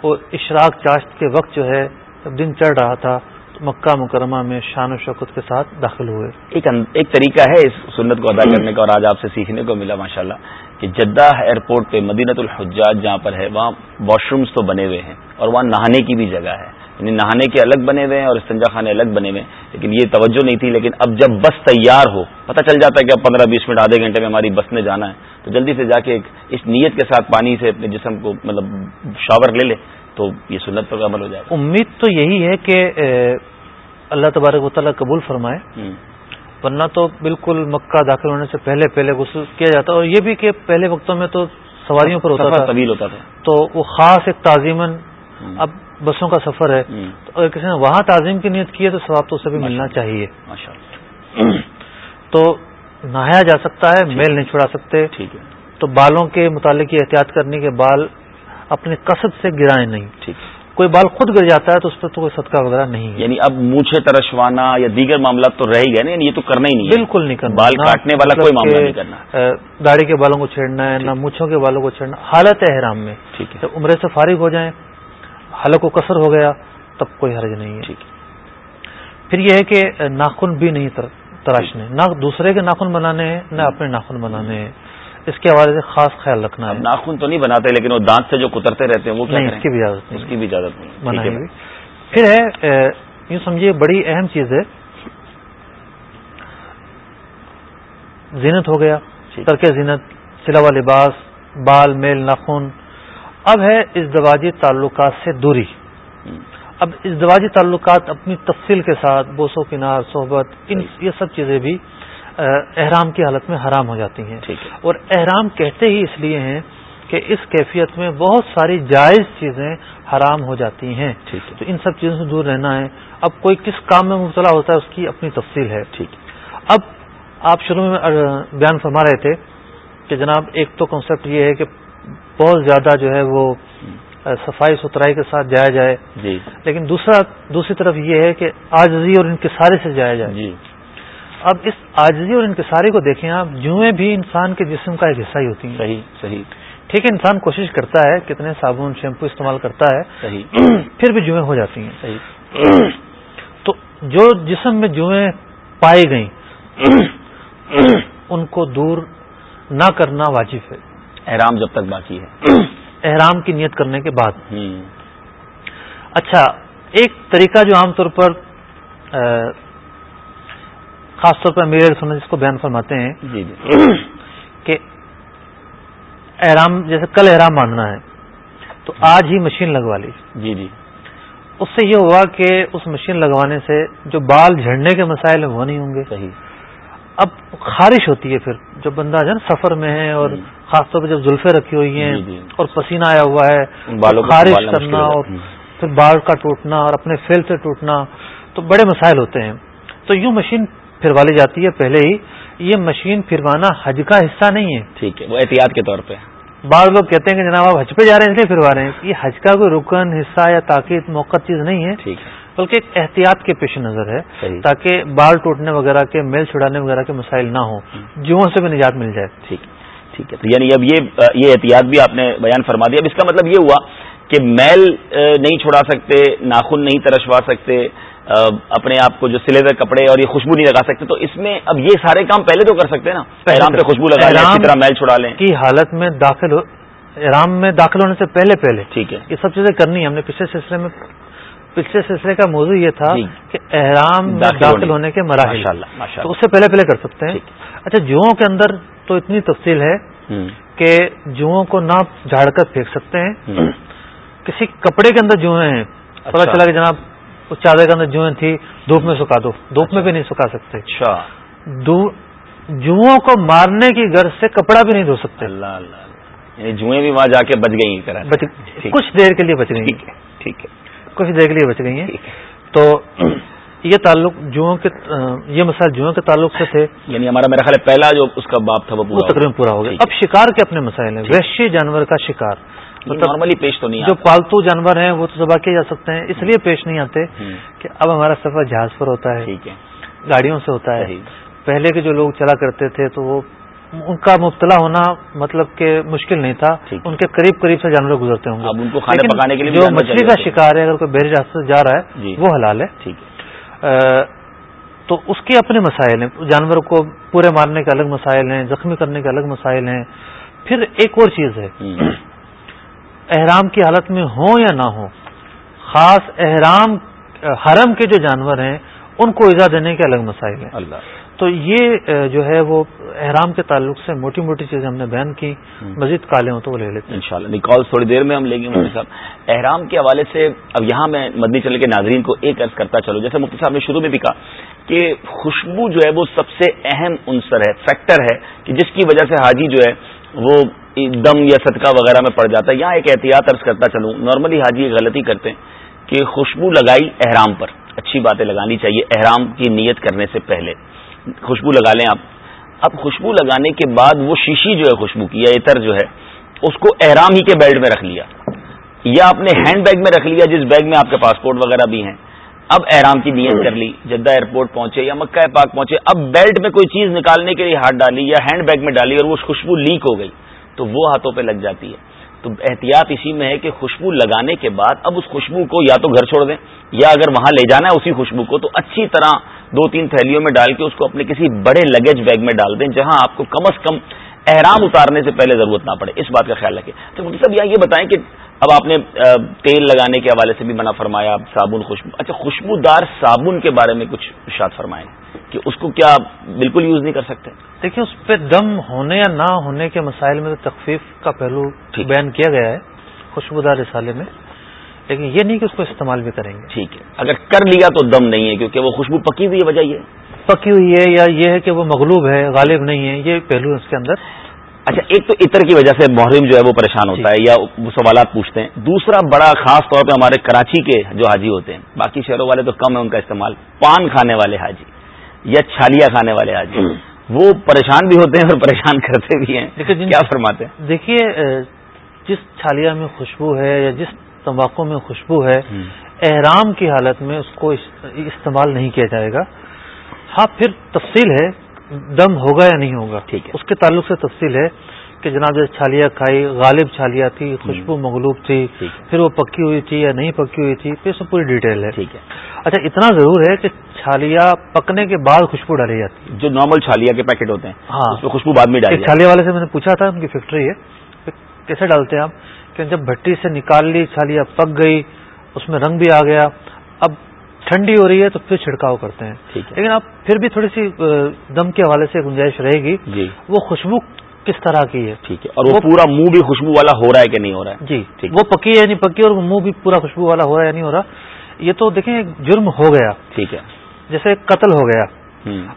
اور اشراق چاشت کے وقت جو ہے، جب دن چڑھ رہا تھا، تو مکہ مکرمہ میں شان و شوکت کے ساتھ داخل ہوئے۔ ایک ایک طریقہ ہے اس سنت کو ادا کرنے کا اور آج آپ سے سیکھنے کو ملا، ماشاءاللہ، کہ جدہ ایئرپورٹ پہ مدینت الحجاج جہاں پر ہے، وہاں واش رومس تو بنے ہوئے ہیں اور وہاں نہانے کی بھی جگہ ہے۔ یعنی نہانے کے الگ بنے ہوئے ہیں اور استنجا خانے الگ بنے ہوئے ہیں۔ لیکن یہ توجہ نہیں تھی لیکن اب جب بس تیار ہو پتہ چل جاتا ہے کہ اب پندرہ بیس منٹ آدھے گھنٹے میں ہماری بس میں جانا ہے۔ تو جلدی سے جا کے اس نیت کے ساتھ پانی سے اپنے جسم کو مطلب شاور لے لے تو یہ سنت پر عمل ہو جائے امید تو یہی ہے کہ اللہ تبارک و تعالیٰ قبول فرمائے۔ ورنہ تو بالکل مکہ داخل ہونے سے پہلے پہلے غسل کیا جاتا اور یہ بھی کہ پہلے وقتوں میں تو سواریوں پر ہوتا تھا۔ طویل ہوتا تھا۔ تو وہ خاص ایک تعظیمن اب بسوں کا سفر ہے تو اگر کسی نے وہاں تعظیم کی نیت کی ہے تو ثواب تو اسے بھی ملنا چاہیے۔ تو نہایا جا سکتا ہے میل نہیں چھڑا سکتے۔ ٹھیک ہے۔ تو بالوں کے متعلق احتیاط کرنے کے بال اپنے قصد سے گرائیں نہیں۔ ٹھیک۔ کوئی بال خود گر جاتا ہے تو اس پر تو کوئی صدقہ وغیرہ نہیں ہے۔ یعنی اب مونچھے ترشوانا یا دیگر معاملات تو رہ ہی گئے نا یعنی یہ تو کرنا ہی نہیں بالکل نہیں کرنا۔ بال کاٹنے والا کوئی معاملہ نہیں کرنا۔ داڑھی کے بالوں کو چھیڑنا ہے نہ مونچھوں کے بالوں کو چھیڑنا۔ حالت احرام میں۔ ٹھیک ہے۔ عمرے سے فارغ ہو جائیں حلق و کثر ہو گیا تب کوئی حرج نہیں ہے۔ ٹھیک۔ پھر یہ ہے کہ ناخن بھی نہیں تراشنے نہ دوسرے کے ناخن بنانے ہیں نہ اپنے ناخن بنانے ہیں۔ اس کے حوالے سے خاص خیال رکھنا ہے۔ ناخن تو نہیں بناتے لیکن وہ دانت سے جو کترتے رہتے ہیں وہ نہیں اس کی بھی اجازت اس کی بھی اجازت نہیں۔ پھر ہے یوں سمجھیے بڑی اہم چیز ہے۔ زینت ہو گیا۔ ترک زینت سلاوا لباس بال میل ناخن۔ اب ہے ازدواجی تعلقات سے دوری۔ اب ازدواجی تعلقات اپنی تفصیل کے ساتھ بوسو کنار صحبت ان یہ سب چیزیں بھی احرام کی حالت میں حرام ہو جاتی ہیں۔ اور احرام کہتے ہی اس لیے ہیں کہ اس کیفیت میں بہت ساری جائز چیزیں حرام ہو جاتی ہیں۔ تو ان سب چیزوں سے دور رہنا ہے۔ اب کوئی کس کام میں مبتلا ہوتا ہے اس کی اپنی تفصیل ہے۔ ٹھیک اب آپ شروع میں بیان فرما رہے تھے کہ جناب ایک تو کنسپٹ یہ ہے کہ بہت زیادہ جو ہے وہ صفائی ستھرائی کے ساتھ جایا جائے۔ جی۔ لیکن دوسرا دوسری طرف یہ ہے کہ آجزی اور انکساری سے جایا جائے۔ جی۔ اب اس آجزی اور انکساری کو دیکھیں آپ جوئیں بھی انسان کے جسم کا ایک حصہ ہی ہوتی ہیں۔ صحیح صحیح۔ ٹھیک ہے انسان کوشش کرتا ہے کتنے صابن شیمپو استعمال کرتا ہے صحیح۔ (clears throat) پھر بھی جوئیں ہو جاتی ہیں۔ صحیح۔ (clears throat) تو جو جسم میں جوئیں پائی گئیں (clears throat) ان کو دور نہ کرنا واجب ہے۔ احرام جب تک باقی ہے۔ (coughs) احرام کی نیت کرنے کے بعد۔ اچھا ایک طریقہ جو عام طور پر خاص طور پر میرے سنت جس کو بیان فرماتے ہیں جی جی۔ (coughs) کہ احرام جیسے کل احرام باندھنا ہے تو آج ہی مشین لگوا لی۔ جی جی۔ اس سے یہ ہوا کہ اس مشین لگوانے سے جو بال جھڑنے کے مسائل ہیں وہ نہیں ہوں گے۔ صحیح۔ اب خارش ہوتی ہے پھر جو بندہ جو نا سفر میں ہے اور ہوں۔ خاص طور پہ جب زلفے رکھی ہوئی ہیں جی، جی۔ اور پسینہ آیا ہوا ہے بالوں خارش مشکل کرنا اور۔ پھر بال کا ٹوٹنا اور اپنے فیل سے ٹوٹنا تو بڑے مسائل ہوتے ہیں۔ تو یوں مشین پھروالی جاتی ہے پہلے ہی۔ یہ مشین پھروانا حج کا حصہ نہیں ہے۔ ٹھیک ہے وہ احتیاط کے طور پہ۔ بعض لوگ کہتے ہیں کہ جناب آپ حج پہ جا رہے ہیں اس لیے پھروا رہے ہیں۔ یہ حج کا کوئی رکن حصہ یا تاکید موقع چیز نہیں ہے۔ بلکہ ایک احتیاط کے پیش نظر ہے۔ تاکہ بال ٹوٹنے وغیرہ کے میل چھڑانے وغیرہ کے مسائل نہ ہوں۔ جوہوں سے بھی نجات مل جائے۔ ٹھیک۔ ٹھیک ہے تو یعنی اب یہ یہ احتیاط بھی آپ نے بیان فرما دیا اب اس کا مطلب یہ ہوا کہ میل نہیں چھڑا سکتے ناخن نہیں ترشوا سکتے اپنے آپ کو جو سلے ہوئے کپڑے اور یہ خوشبو نہیں لگا سکتے۔ تو اس میں اب یہ سارے کام پہلے تو کر سکتے ہیں نا؟ احرام پہ خوشبو لگا لیں اسی طرح میل چھڑا لیں۔ کی حالت میں داخل احرام میں داخل ہونے سے پہلے پہلے ٹھیک ہے۔ یہ سب چیزیں کرنی ہے ہم نے پچھلے سلسلے میں پچھلے سلسلے کا موضوع یہ تھا جی۔ کہ احرام میں داخل ہونے۔ کے مراحل۔ تو اس سے پہلے پہلے کر سکتے ہیں۔ اچھا جوؤں کے اندر تو اتنی تفصیل ہے کہ جوؤں کو نہ جھاڑ کر پھینک سکتے ہیں۔ کسی کپڑے کے اندر جوئیں ہیں۔ پتا اچھا۔ چلا کہ جناب اس چادر کے اندر جوئیں تھی دھوپ میں سکھا دو۔ دھوپ میں بھی نہیں سکھا سکتے۔ اچھا۔ جوؤں کو مارنے کی غرض سے کپڑا بھی نہیں دھو سکتے۔ اللہ اللہ اللہ۔ یعنی جوئیں بھی وہاں جا کے بچ گئی۔ کچھ دیر کے لیے بچ گئی ٹھیک ہے ٹھیک ہے۔ کچھ دیر کے لیے بچ گئی ہیں تو یہ تعلق جوؤں کے یہ مسائل جوؤں کے تعلق سے تھے۔ یعنی ہمارا میرا خیال ہے پہلا جو اس کا باپ تھا وہ تقریباً پورا ہو گیا۔ اب شکار کے اپنے مسائل ہیں وحشی جانور کا شکار۔ مطلب نارملی پیش تو نہیں جو پالتو جانور ہیں وہ تو ذبح کیے جا سکتے ہیں اس لیے پیش نہیں آتے کہ اب ہمارا سفر جہاز پر ہوتا ہے گاڑیوں سے ہوتا ہے۔ پہلے کے جو لوگ چلا کرتے تھے تو وہ ان کا مبتلا ہونا مطلب کہ مشکل نہیں تھا۔ ان کے قریب قریب سے جانور گزرتے ہوں گے۔ جو مچھلی کا۔ شکار ہے اگر کوئی بحری راستہ سے جا رہا ہے جی۔ وہ حلال ہے۔ ٹھیک ہے۔ تو اس کے اپنے مسائل ہیں۔ جانور کو پورے مارنے کے الگ مسائل ہیں زخمی کرنے کے الگ مسائل ہیں۔ پھر ایک اور چیز ہے۔ احرام کی حالت میں ہوں یا نہ ہوں خاص احرام حرم کے جو جانور ہیں ان کو ایزا دینے کے الگ مسائل ہیں۔ اللہ۔ تو یہ جو ہے وہ احرام کے تعلق سے موٹی موٹی چیزیں ہم نے بیان کی۔ مزید کالے ہوں تو وہ لے لیتے ہیں۔ ان شاء تھوڑی دیر میں ہم لیں گے مفتی صاحب۔ احرام کے حوالے سے اب یہاں میں مدنی چلے کے ناظرین کو ایک عرض کرتا چلو جیسے مفتی صاحب نے شروع میں بھی کہا کہ خوشبو جو ہے وہ سب سے اہم عنصر ہے فیکٹر ہے کہ جس کی وجہ سے حاجی جو ہے وہ دم یا صدقہ وغیرہ میں پڑ جاتا ہے۔ یہاں ایک احتیاط عرض کرتا چلوں۔ نارملی حاجی ایک غلطی کرتے ہیں کہ خوشبو لگائی احرام پر۔ اچھی باتیں لگانی چاہیے احرام کی نیت کرنے سے پہلے۔ خوشبو لگا لیں آپ۔ اب خوشبو لگانے کے بعد وہ شیشی جو ہے خوشبو کی، یا عطر جو ہے، اس کو احرام ہی کے بیلٹ میں رکھ لیا۔ یا اپنے ہینڈ بیگ میں رکھ لیا، جس بیگ میں آپ کے پاسپورٹ وغیرہ بھی ہیں۔ اب احرام کی نیت کر لی، جدہ ایئرپورٹ پہنچے یا مکہ پاک پہنچے، اب بیلٹ میں کوئی چیز نکالنے کے لیے ہاتھ ڈالی یا ہینڈ بیگ میں ڈالی اور وہ خوشبو لیک ہو گئی، تو وہ ہاتھوں پہ لگ جاتی ہے۔ تو احتیاط اسی میں ہے کہ خوشبو لگانے کے بعد اب اس خوشبو کو یا تو گھر چھوڑ دیں، یا اگر وہاں لے جانا ہے اسی خوشبو کو، تو اچھی طرح دو تین تھیلیوں میں ڈال کے اس کو اپنے کسی بڑے لگیج بیگ میں ڈال دیں جہاں آپ کو کم از کم احرام اتارنے سے پہلے ضرورت نہ پڑے اس بات کا خیال رکھیں۔ تو مفتی صاحب یہاں یہ بتائیں کہ اب آپ نے تیل لگانے کے حوالے سے بھی منع فرمایا صابن خوشبو۔ اچھا خوشبودار صابن کے بارے میں کچھ اشاد فرمائیں کہ اس کو کیا بالکل یوز نہیں کر سکتے؟ دیکھیں اس پہ دم ہونے یا نہ ہونے کے مسائل میں تو تخفیف کا پہلو۔ بیان کیا گیا ہے خوشبودار رسالے میں۔ لیکن یہ نہیں کہ اس کو استعمال بھی کریں گے۔ ٹھیک ہے۔ اگر کر لیا تو دم نہیں ہے کیونکہ وہ خوشبو پکی ہوئی ہے وجہ یہ۔ پکی ہوئی ہے یا یہ ہے کہ وہ مغلوب ہے غالب نہیں ہے یہ پہلو اس کے اندر۔ اچھا ایک تو عطر کی وجہ سے محرم جو ہے وہ پریشان ہوتا ہے یا وہ سوالات پوچھتے ہیں۔ دوسرا بڑا خاص طور پہ ہمارے کراچی کے جو حاجی ہوتے ہیں باقی شہروں والے تو کم ہے ان کا استعمال۔ پان کھانے والے حاجی یا چھالیا کھانے والے حاجی۔ وہ پریشان بھی ہوتے ہیں اور پریشان کرتے بھی ہیں۔ کیا فرماتے ہیں؟ دیکھیے جس چھالیا میں خوشبو ہے یا جس تمباکو میں خوشبو ہے احرام کی حالت میں اس کو استعمال نہیں کیا جائے گا۔ ہاں پھر تفصیل ہے دم ہوگا یا نہیں ہوگا؟ ٹھیک ہے۔ اس کے تعلق سے تفصیل ہے کہ جناب جیسے چھالیا کھائی غالب چھالیا تھی خوشبو مغلوب تھی پھر وہ پکی ہوئی تھی یا نہیں پکی ہوئی تھی پھر سب پوری ڈیٹیل ہے۔ ٹھیک ہے۔ اچھا اتنا ضرور ہے کہ چھالیا پکنے کے بعد خوشبو ڈالی جاتی ہے جو نارمل چھالیا کے پیکٹ ہوتے ہیں ہاں۔ خوشبو بعد میں ڈالی چھالیا والے سے میں نے پوچھا تھا ان کی فیکٹری ہے۔ کیسے ڈالتے ہیں آپ؟ کہ جب بھٹی سے نکال لی چھالیا پک گئی اس میں رنگ بھی آ گیا اب ٹھنڈی ہو رہی ہے تو پھر چھڑکاؤ کرتے ہیں۔ لیکن اب پھر بھی تھوڑی سی دم کے حوالے سے گنجائش رہے گی۔ جی۔ وہ خوشبو کس طرح کی ہے؟ ٹھیک ہے۔ اور وہ پورا منہ بھی خوشبو والا ہو رہا ہے کہ نہیں ہو رہا ہے؟ جی۔ وہ پکی ہے نہیں پکی اور منہ بھی پورا خوشبو والا ہو رہا ہے یا نہیں ہو رہا یہ تو دیکھیں جرم ہو گیا۔ ٹھیک ہے۔ جیسے قتل ہو گیا۔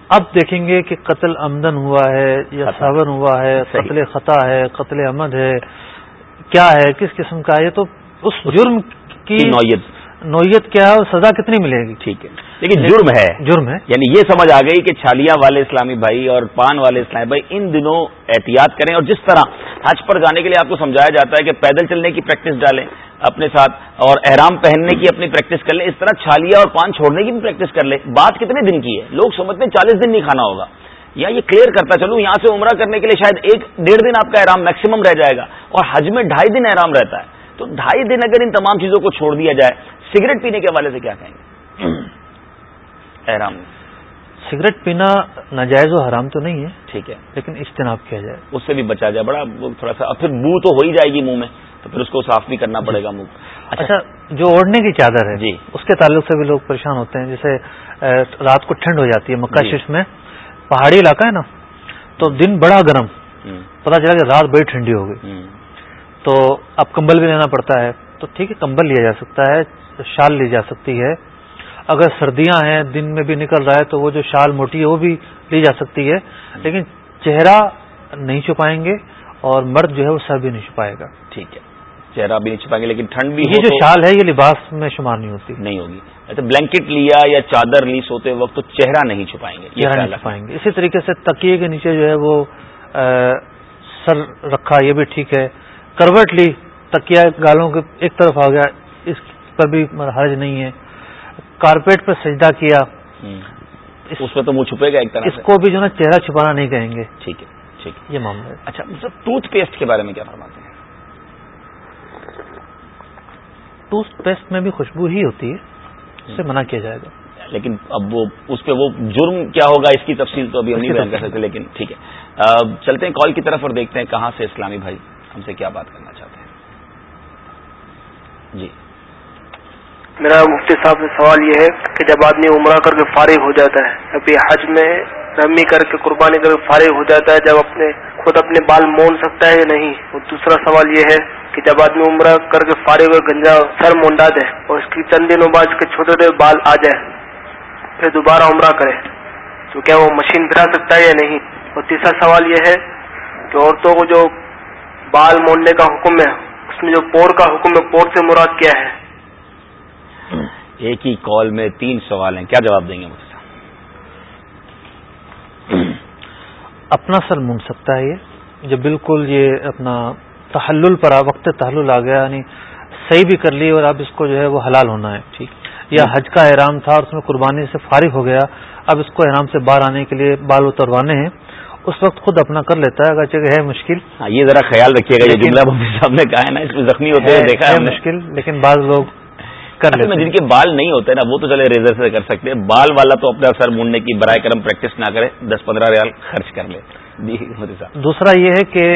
اب دیکھیں گے کہ قتل آمدن ہوا ہے یا ساون ہوا ہے قتل خطا ہے قتل امد ہے۔ کیا ہے کس قسم کا ہے؟ تو اس جرم کی نوعیت۔ نوعیت کیا ہے سزا کتنی ملے گی؟ ٹھیک ہے۔ لیکن جرم ہے۔ جرم ہے۔ یعنی یہ سمجھ آ گئی کہ چھالیاں والے اسلامی بھائی اور پان والے اسلامی بھائی ان دنوں احتیاط کریں اور جس طرح حج پر جانے کے لیے آپ کو سمجھایا جاتا ہے کہ پیدل چلنے کی پریکٹس ڈالیں اپنے ساتھ اور احرام پہننے کی اپنی پریکٹس کر لیں اس طرح چھالیا اور پان چھوڑنے کی بھی پریکٹس کر لیں۔ بات کتنے دن کی ہے؟ لوگ سمجھتے ہیں چالیس دن نہیں کھانا ہوگا۔ یا یہ کلیئر کرتا چلوں یہاں سے عمرہ کرنے کے لیے شاید ایک ڈیڑھ دن آپ کا احرام میکسیمم رہ جائے گا اور حج میں ڈھائی دن احرام رہتا ہے۔ تو ڈھائی دن اگر ان تمام چیزوں کو چھوڑ دیا جائے سگریٹ پینے کے حوالے سے کیا کہیں گے؟ (clears throat) احرام۔ سگریٹ پینا ناجائز و حرام تو نہیں ہے ٹھیک ہے۔ لیکن اجتناب کیا جائے۔ اس سے بھی بچا جائے بڑا تھوڑا سا پھر بو تو ہو ہی جائے گی منہ میں تو پھر اس کو صاف بھی کرنا پڑے گا منہ۔ اچھا۔ جو اوڑھنے کی چادر ہے جی۔ اس کے تعلق سے بھی لوگ پریشان ہوتے ہیں جیسے رات کو ٹھنڈ ہو جاتی ہے مکہ جی۔ شریف میں پہاڑی علاقہ ہے نا تو دن بڑا گرم پتا چلا کہ رات بڑی ٹھنڈی ہو گئی۔ تو اب کمبل بھی لینا پڑتا ہے۔ تو ٹھیک ہے کمبل لیا جا سکتا ہے شال لی جا سکتی ہے۔ اگر سردیاں ہیں دن میں بھی نکل رہا ہے تو وہ جو شال موٹی ہے وہ بھی لی جا سکتی ہے۔ لیکن چہرہ نہیں چھپائیں گے اور مرد جو ہے وہ سر بھی نہیں چھپائے گا۔ ٹھیک ہے۔ چہرہ بھی نہیں چھپائیں گے لیکن ٹھنڈ بھی یہ جو شال ہے یہ لباس میں شمار نہیں ہوتی۔ نہیں ہوگی۔ اچھا بلینکٹ لیا یا چادر لی سوتے وقت تو چہرہ نہیں چھپائیں گے چہرہ نہیں چھپائیں گے۔ اسی طریقے سے تکیے کے نیچے جو ہے وہ سر رکھا یہ بھی ٹھیک ہے۔ کروٹ لی تکیا گالوں کے ایک طرف آ گیا اس پر بھی حرج نہیں ہے۔ کارپیٹ پر سجدہ کیا۔ اس میں تو منہ چھپے گا ایک طرح اس کو بھی جو نا چہرہ چھپانا نہیں کہیں گے۔ ٹھیک ہے ٹھیک ہے۔ یہ معاملہ ہے۔ اچھا مطلب ٹوتھ پیسٹ کے بارے میں کیا فرماتے ہیں؟ ٹوتھ پیسٹ میں بھی خوشبو ہی ہوتی ہے۔ سے منع کیا جائے گا۔ لیکن اب وہ اس پہ وہ جرم کیا ہوگا اس کی تفصیل تو ابھی ہم نہیں بیان کر سکتے لیکن ٹھیک ہے۔ چلتے ہیں کال کی طرف اور دیکھتے ہیں کہاں سے اسلامی بھائی ہم سے کیا بات کرنا چاہتے ہیں۔ جی۔ میرا مفتی صاحب سے سوال یہ ہے کہ جب آدمی عمرہ کر کے فارغ ہو جاتا ہے ابھی حج میں رمی کر کے قربانی کر کے فارغ ہو جاتا ہے جب اپنے خود اپنے بال مون سکتا ہے یا نہیں؟ اور دوسرا سوال یہ ہے کہ جب آدمی عمرہ کر کے فارغ ہوئے گنجا سر مونڈا دے اور اس کی چند دنوں بعد اس کے چھوٹے چھوٹے بال آ جائے پھر دوبارہ عمرہ کرے تو کیا وہ مشین پھرا سکتا ہے یا نہیں؟ اور تیسرا سوال یہ ہے کہ عورتوں کو جو بال مونڈنے کا حکم ہے اس میں جو پور کا حکم ہے پور سے مراد کیا ہے؟ ایک ہی کال میں تین سوال ہیں کیا جواب دیں گے مجھے اپنا سر مونڈ سکتا ہے یہ جب بالکل یہ اپنا تحلل پر وقت تحلل آ گیا یعنی صحیح بھی کر لی اور اب اس کو جو ہے وہ حلال ہونا ہے ٹھیک۔ یا حج کا احرام تھا اور اس میں قربانی سے فارغ ہو گیا اب اس کو احرام سے باہر آنے کے لیے بال اتروانے ہیں اس وقت خود اپنا کر لیتا ہے اگرچہ ہے مشکل۔ ہاں، یہ ذرا خیال رکھیے گا یہ جملہ صاحب نے کہا ہے نا اس میں زخمی ہوتے ہیں دیکھا ہے مشکل لیکن بعض لوگ کر لیتے جن کے بال نہیں ہوتے نا وہ تو چلے ریزر سے کر سکتے بال والا تو اپنا سر مونڈنے کی برائے کرم پریکٹس نہ کرے دس پندرہ ریال خرچ کر لے۔ جی، دوسرا یہ ہے کہ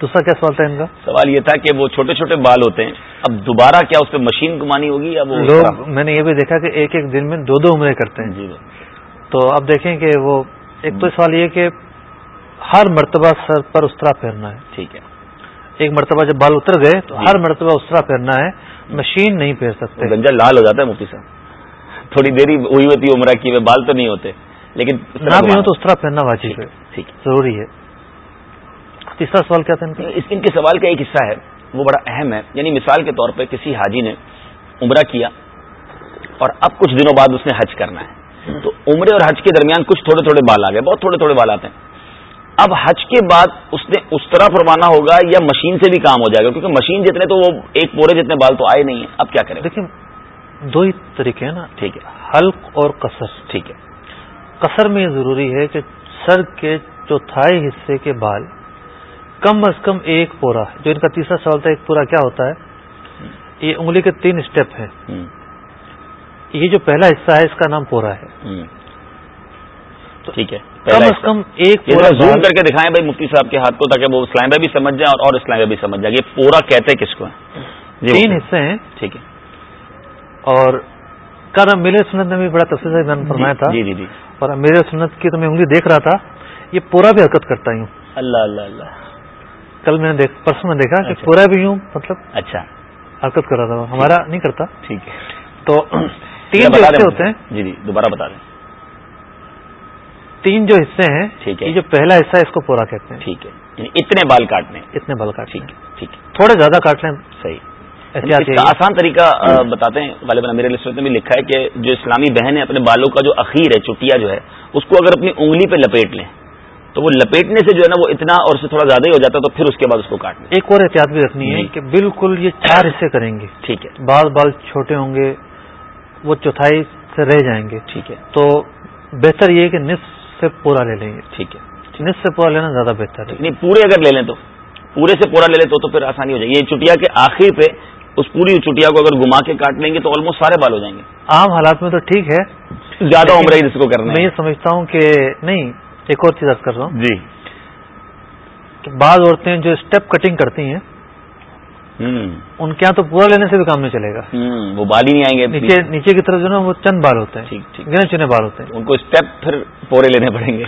دوسرا کیا سوال تھا ان کا؟ سوال یہ تھا کہ وہ چھوٹے چھوٹے بال ہوتے ہیں اب دوبارہ کیا اس پہ مشین گمانی ہوگی یا وہ لوگ میں نے یہ بھی دیکھا کہ ایک ایک دن میں دو دو عمرے کرتے ہیں۔ جی تو اب دیکھیں کہ وہ ایک تو سوال یہ کہ ہر مرتبہ سر پر استرا پھیرنا ہے۔ ٹھیک ہے۔ ایک مرتبہ جب بال اتر گئے تو جی۔ ہر مرتبہ استرا پھیرنا ہے مشین نہیں پھیر سکتے۔ گنجا لال ہو جاتا ہے مفتی صاحب۔ تھوڑی دیر ہوئی ہوتی عمرہ کی بال تو نہیں ہوتے لیکن نہ بھی ہو تو اس طرح پہننا واجب ہے۔ ٹھیک۔ ضروری ہے۔ تیسرا سوال کیا تھا ان کے سوال کا ایک حصہ ہے وہ بڑا اہم ہے۔ یعنی مثال کے طور پہ کسی حاجی نے عمرہ کیا اور اب کچھ دنوں بعد اس نے حج کرنا ہے۔ تو عمرے اور حج کے درمیان کچھ تھوڑے تھوڑے بال آ گئے بہت تھوڑے تھوڑے بال آتے ہیں۔ اب حج کے بعد اس نے اس طرح فرمانا ہوگا یا مشین سے بھی کام ہو جائے گا؟ کیونکہ مشین جتنے تو وہ ایک پورے جتنے بال تو آئے نہیں ہیں۔ اب کیا کریں؟ دیکھیں دو ہی طریقے ہیں نا۔ ٹھیک ہے۔ حلق اور قصر۔ ٹھیک ہے۔ قصر میں یہ ضروری ہے کہ سر کے چوتھائی حصے کے بال کم از کم ایک پورا جو ان کا تیسرا سوال تھا ایک پورا کیا ہوتا ہے؟ یہ انگلی کے تین اسٹیپ ہیں۔ یہ جو پہلا حصہ ہے اس کا نام پورا ہے۔ ٹھیک ہے۔ کم از کم ایک پورا زوم کر کے دکھائیں بھائی مفتی صاحب کے ہاتھ کو تاکہ وہ اسلام بھی سمجھ جائیں اور اسلام بھی سمجھ جائیں۔ یہ پورا کہتے کس کو؟ ہے تین حصے ہیں۔ ٹھیک ہے۔ اور کل میرے سنت نے بھی بڑا تفصیل سے بیان فرمایا تھا۔ جی جی جی۔ اور میرے سنت کی تو میں انگلی دیکھ رہا تھا یہ پورا بھی حرکت کرتا ہوں۔ اللہ اللہ اللہ۔ کل میں نے پرسوں میں دیکھا کہ پورا بھی ہوں مطلب اچھا۔ حرکت کر رہا تھا۔ ہمارا نہیں کرتا۔ ٹھیک ہے۔ تو تین جو حصے ہوتے ہیں جی جی دوبارہ بتا دیں۔ تین جو حصے ہیں ٹھیک ہے۔ یہ جو پہلا حصہ ہے اس کو پورا کہتے ہیں۔ ٹھیک ہے۔ یعنی اتنے بال کاٹنے اتنے بال کاٹ ٹھیک ٹھیک ہے۔ تھوڑے زیادہ کاٹ لیں۔ صحیح۔ کا آسان طریقہ بتاتے ہیں۔ غالباً میرے لسٹ میں بھی لکھا ہے کہ جو اسلامی بہن ہے اپنے بالوں کا جو اخیر ہے چٹیا جو ہے اس کو اگر اپنی انگلی پہ لپیٹ لیں تو وہ لپیٹنے سے جو ہے نا وہ اتنا اور اس سے تھوڑا زیادہ ہی ہو جاتا ہے تو پھر اس کے بعد اس کو کاٹ لیں ایک اور احتیاط بھی رکھنی ہے کہ بالکل یہ چار حصے کریں گے۔ ٹھیک ہے۔ بال بال چھوٹے ہوں گے وہ چوتھائی سے رہ جائیں گے۔ ٹھیک ہے۔ تو بہتر یہ کہ نصف سے پورا لے لیں گے۔ ٹھیک ہے۔ نصف سے پورا لینا زیادہ بہتر ہے۔ نہیں پورے اگر لے لیں تو۔ پورے سے پورا لے لیں تو پھر آسانی ہو جائے یہ چٹیا کے آخر پہ اس پوری چٹیا کو اگر گما کے کاٹ لیں گے تو آلموسٹ سارے بال ہو جائیں گے۔ عام حالات میں تو ٹھیک ہے۔ زیادہ عمر جس کو کرنا میں یہ سمجھتا ہوں کہ نہیں ایک اور چیز کر رہا ہوں۔ جی۔ کہ بعض عورتیں جو اسٹیپ کٹنگ کرتی ہیں ان کے یہاں تو پورا لینے سے بھی کام نہیں چلے گا۔ وہ بال ہی نہیں آئیں گے۔ نیچے نیچے کی طرف جو نا وہ چند بال ہوتے ہیں۔ گنے چنے بال ہوتے ہیں۔ ان کو اسٹیپ پھر پورے لینے پڑیں گے۔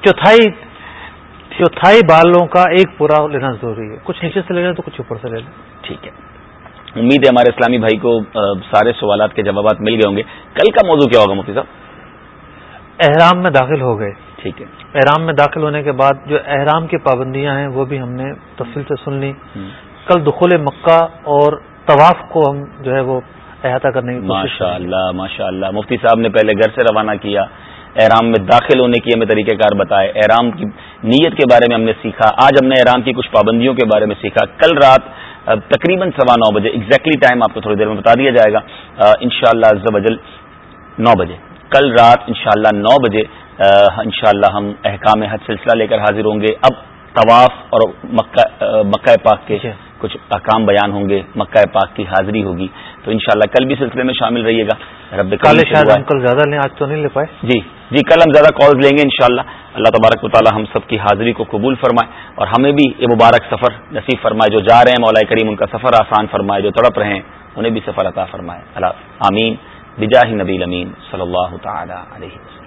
چوتھائی چوتھائی بالوں کا ایک پورا لینا ضروری ہے۔ کچھ نیچے سے لے لیں تو کچھ اوپر سے لے لیں۔ ٹھیک ہے۔ امید ہے ہمارے اسلامی بھائی کو سارے سوالات کے جوابات مل گئے ہوں گے۔ کل کا موضوع کیا ہوگا مفتی صاحب؟ احرام میں داخل ہو گئے۔ ٹھیک ہے۔ احرام میں داخل ہونے کے بعد جو احرام کی پابندیاں ہیں وہ بھی ہم نے تفصیل سے سن لی کل دخول مکہ اور طواف کو ہم جو ہے وہ احاطہ کرنے کی ماشاء اللہ ماشاء اللہ مفتی صاحب نے پہلے گھر سے روانہ کیا۔ احرام میں داخل ہونے کی ہمیں طریقہ کار بتائے۔ احرام کی نیت کے بارے میں ہم نے سیکھا۔ آج ہم نے احرام کی کچھ پابندیوں کے بارے میں سیکھا۔ کل رات تقریباً سوا نو بجے ایگزیکٹلی ٹائم آپ کو تھوڑی دیر میں بتا دیا جائے گا۔ ان شاء اللہ نو بجے۔ کل رات ان شاء نو بجے ان شاء اللہ ہم احکام حج سلسلہ لے کر حاضر ہوں گے۔ اب طواف اور مکہ پاک کے کچھ احکام بیان ہوں گے۔ مکہ پاک کی حاضری ہوگی۔ تو انشاءاللہ کل بھی سلسلے میں شامل رہیے گا۔ رب کل زیادہ لیں آج تو نہیں لے پائے۔ جی جی کل ہم زیادہ کالز لیں گے انشاءاللہ۔ اللہ تبارک و تعالی ہم سب کی حاضری کو قبول فرمائے اور ہمیں بھی یہ مبارک سفر نصیب فرمائے جو جا رہے ہیں مولا کریم ان کا سفر آسان فرمائے جو تڑپ رہے ہیں انہیں بھی سفر عطا فرمائے۔ اللہ آمین۔ بجاہ نبی امین صلی اللہ تعالی علیہ وسلم۔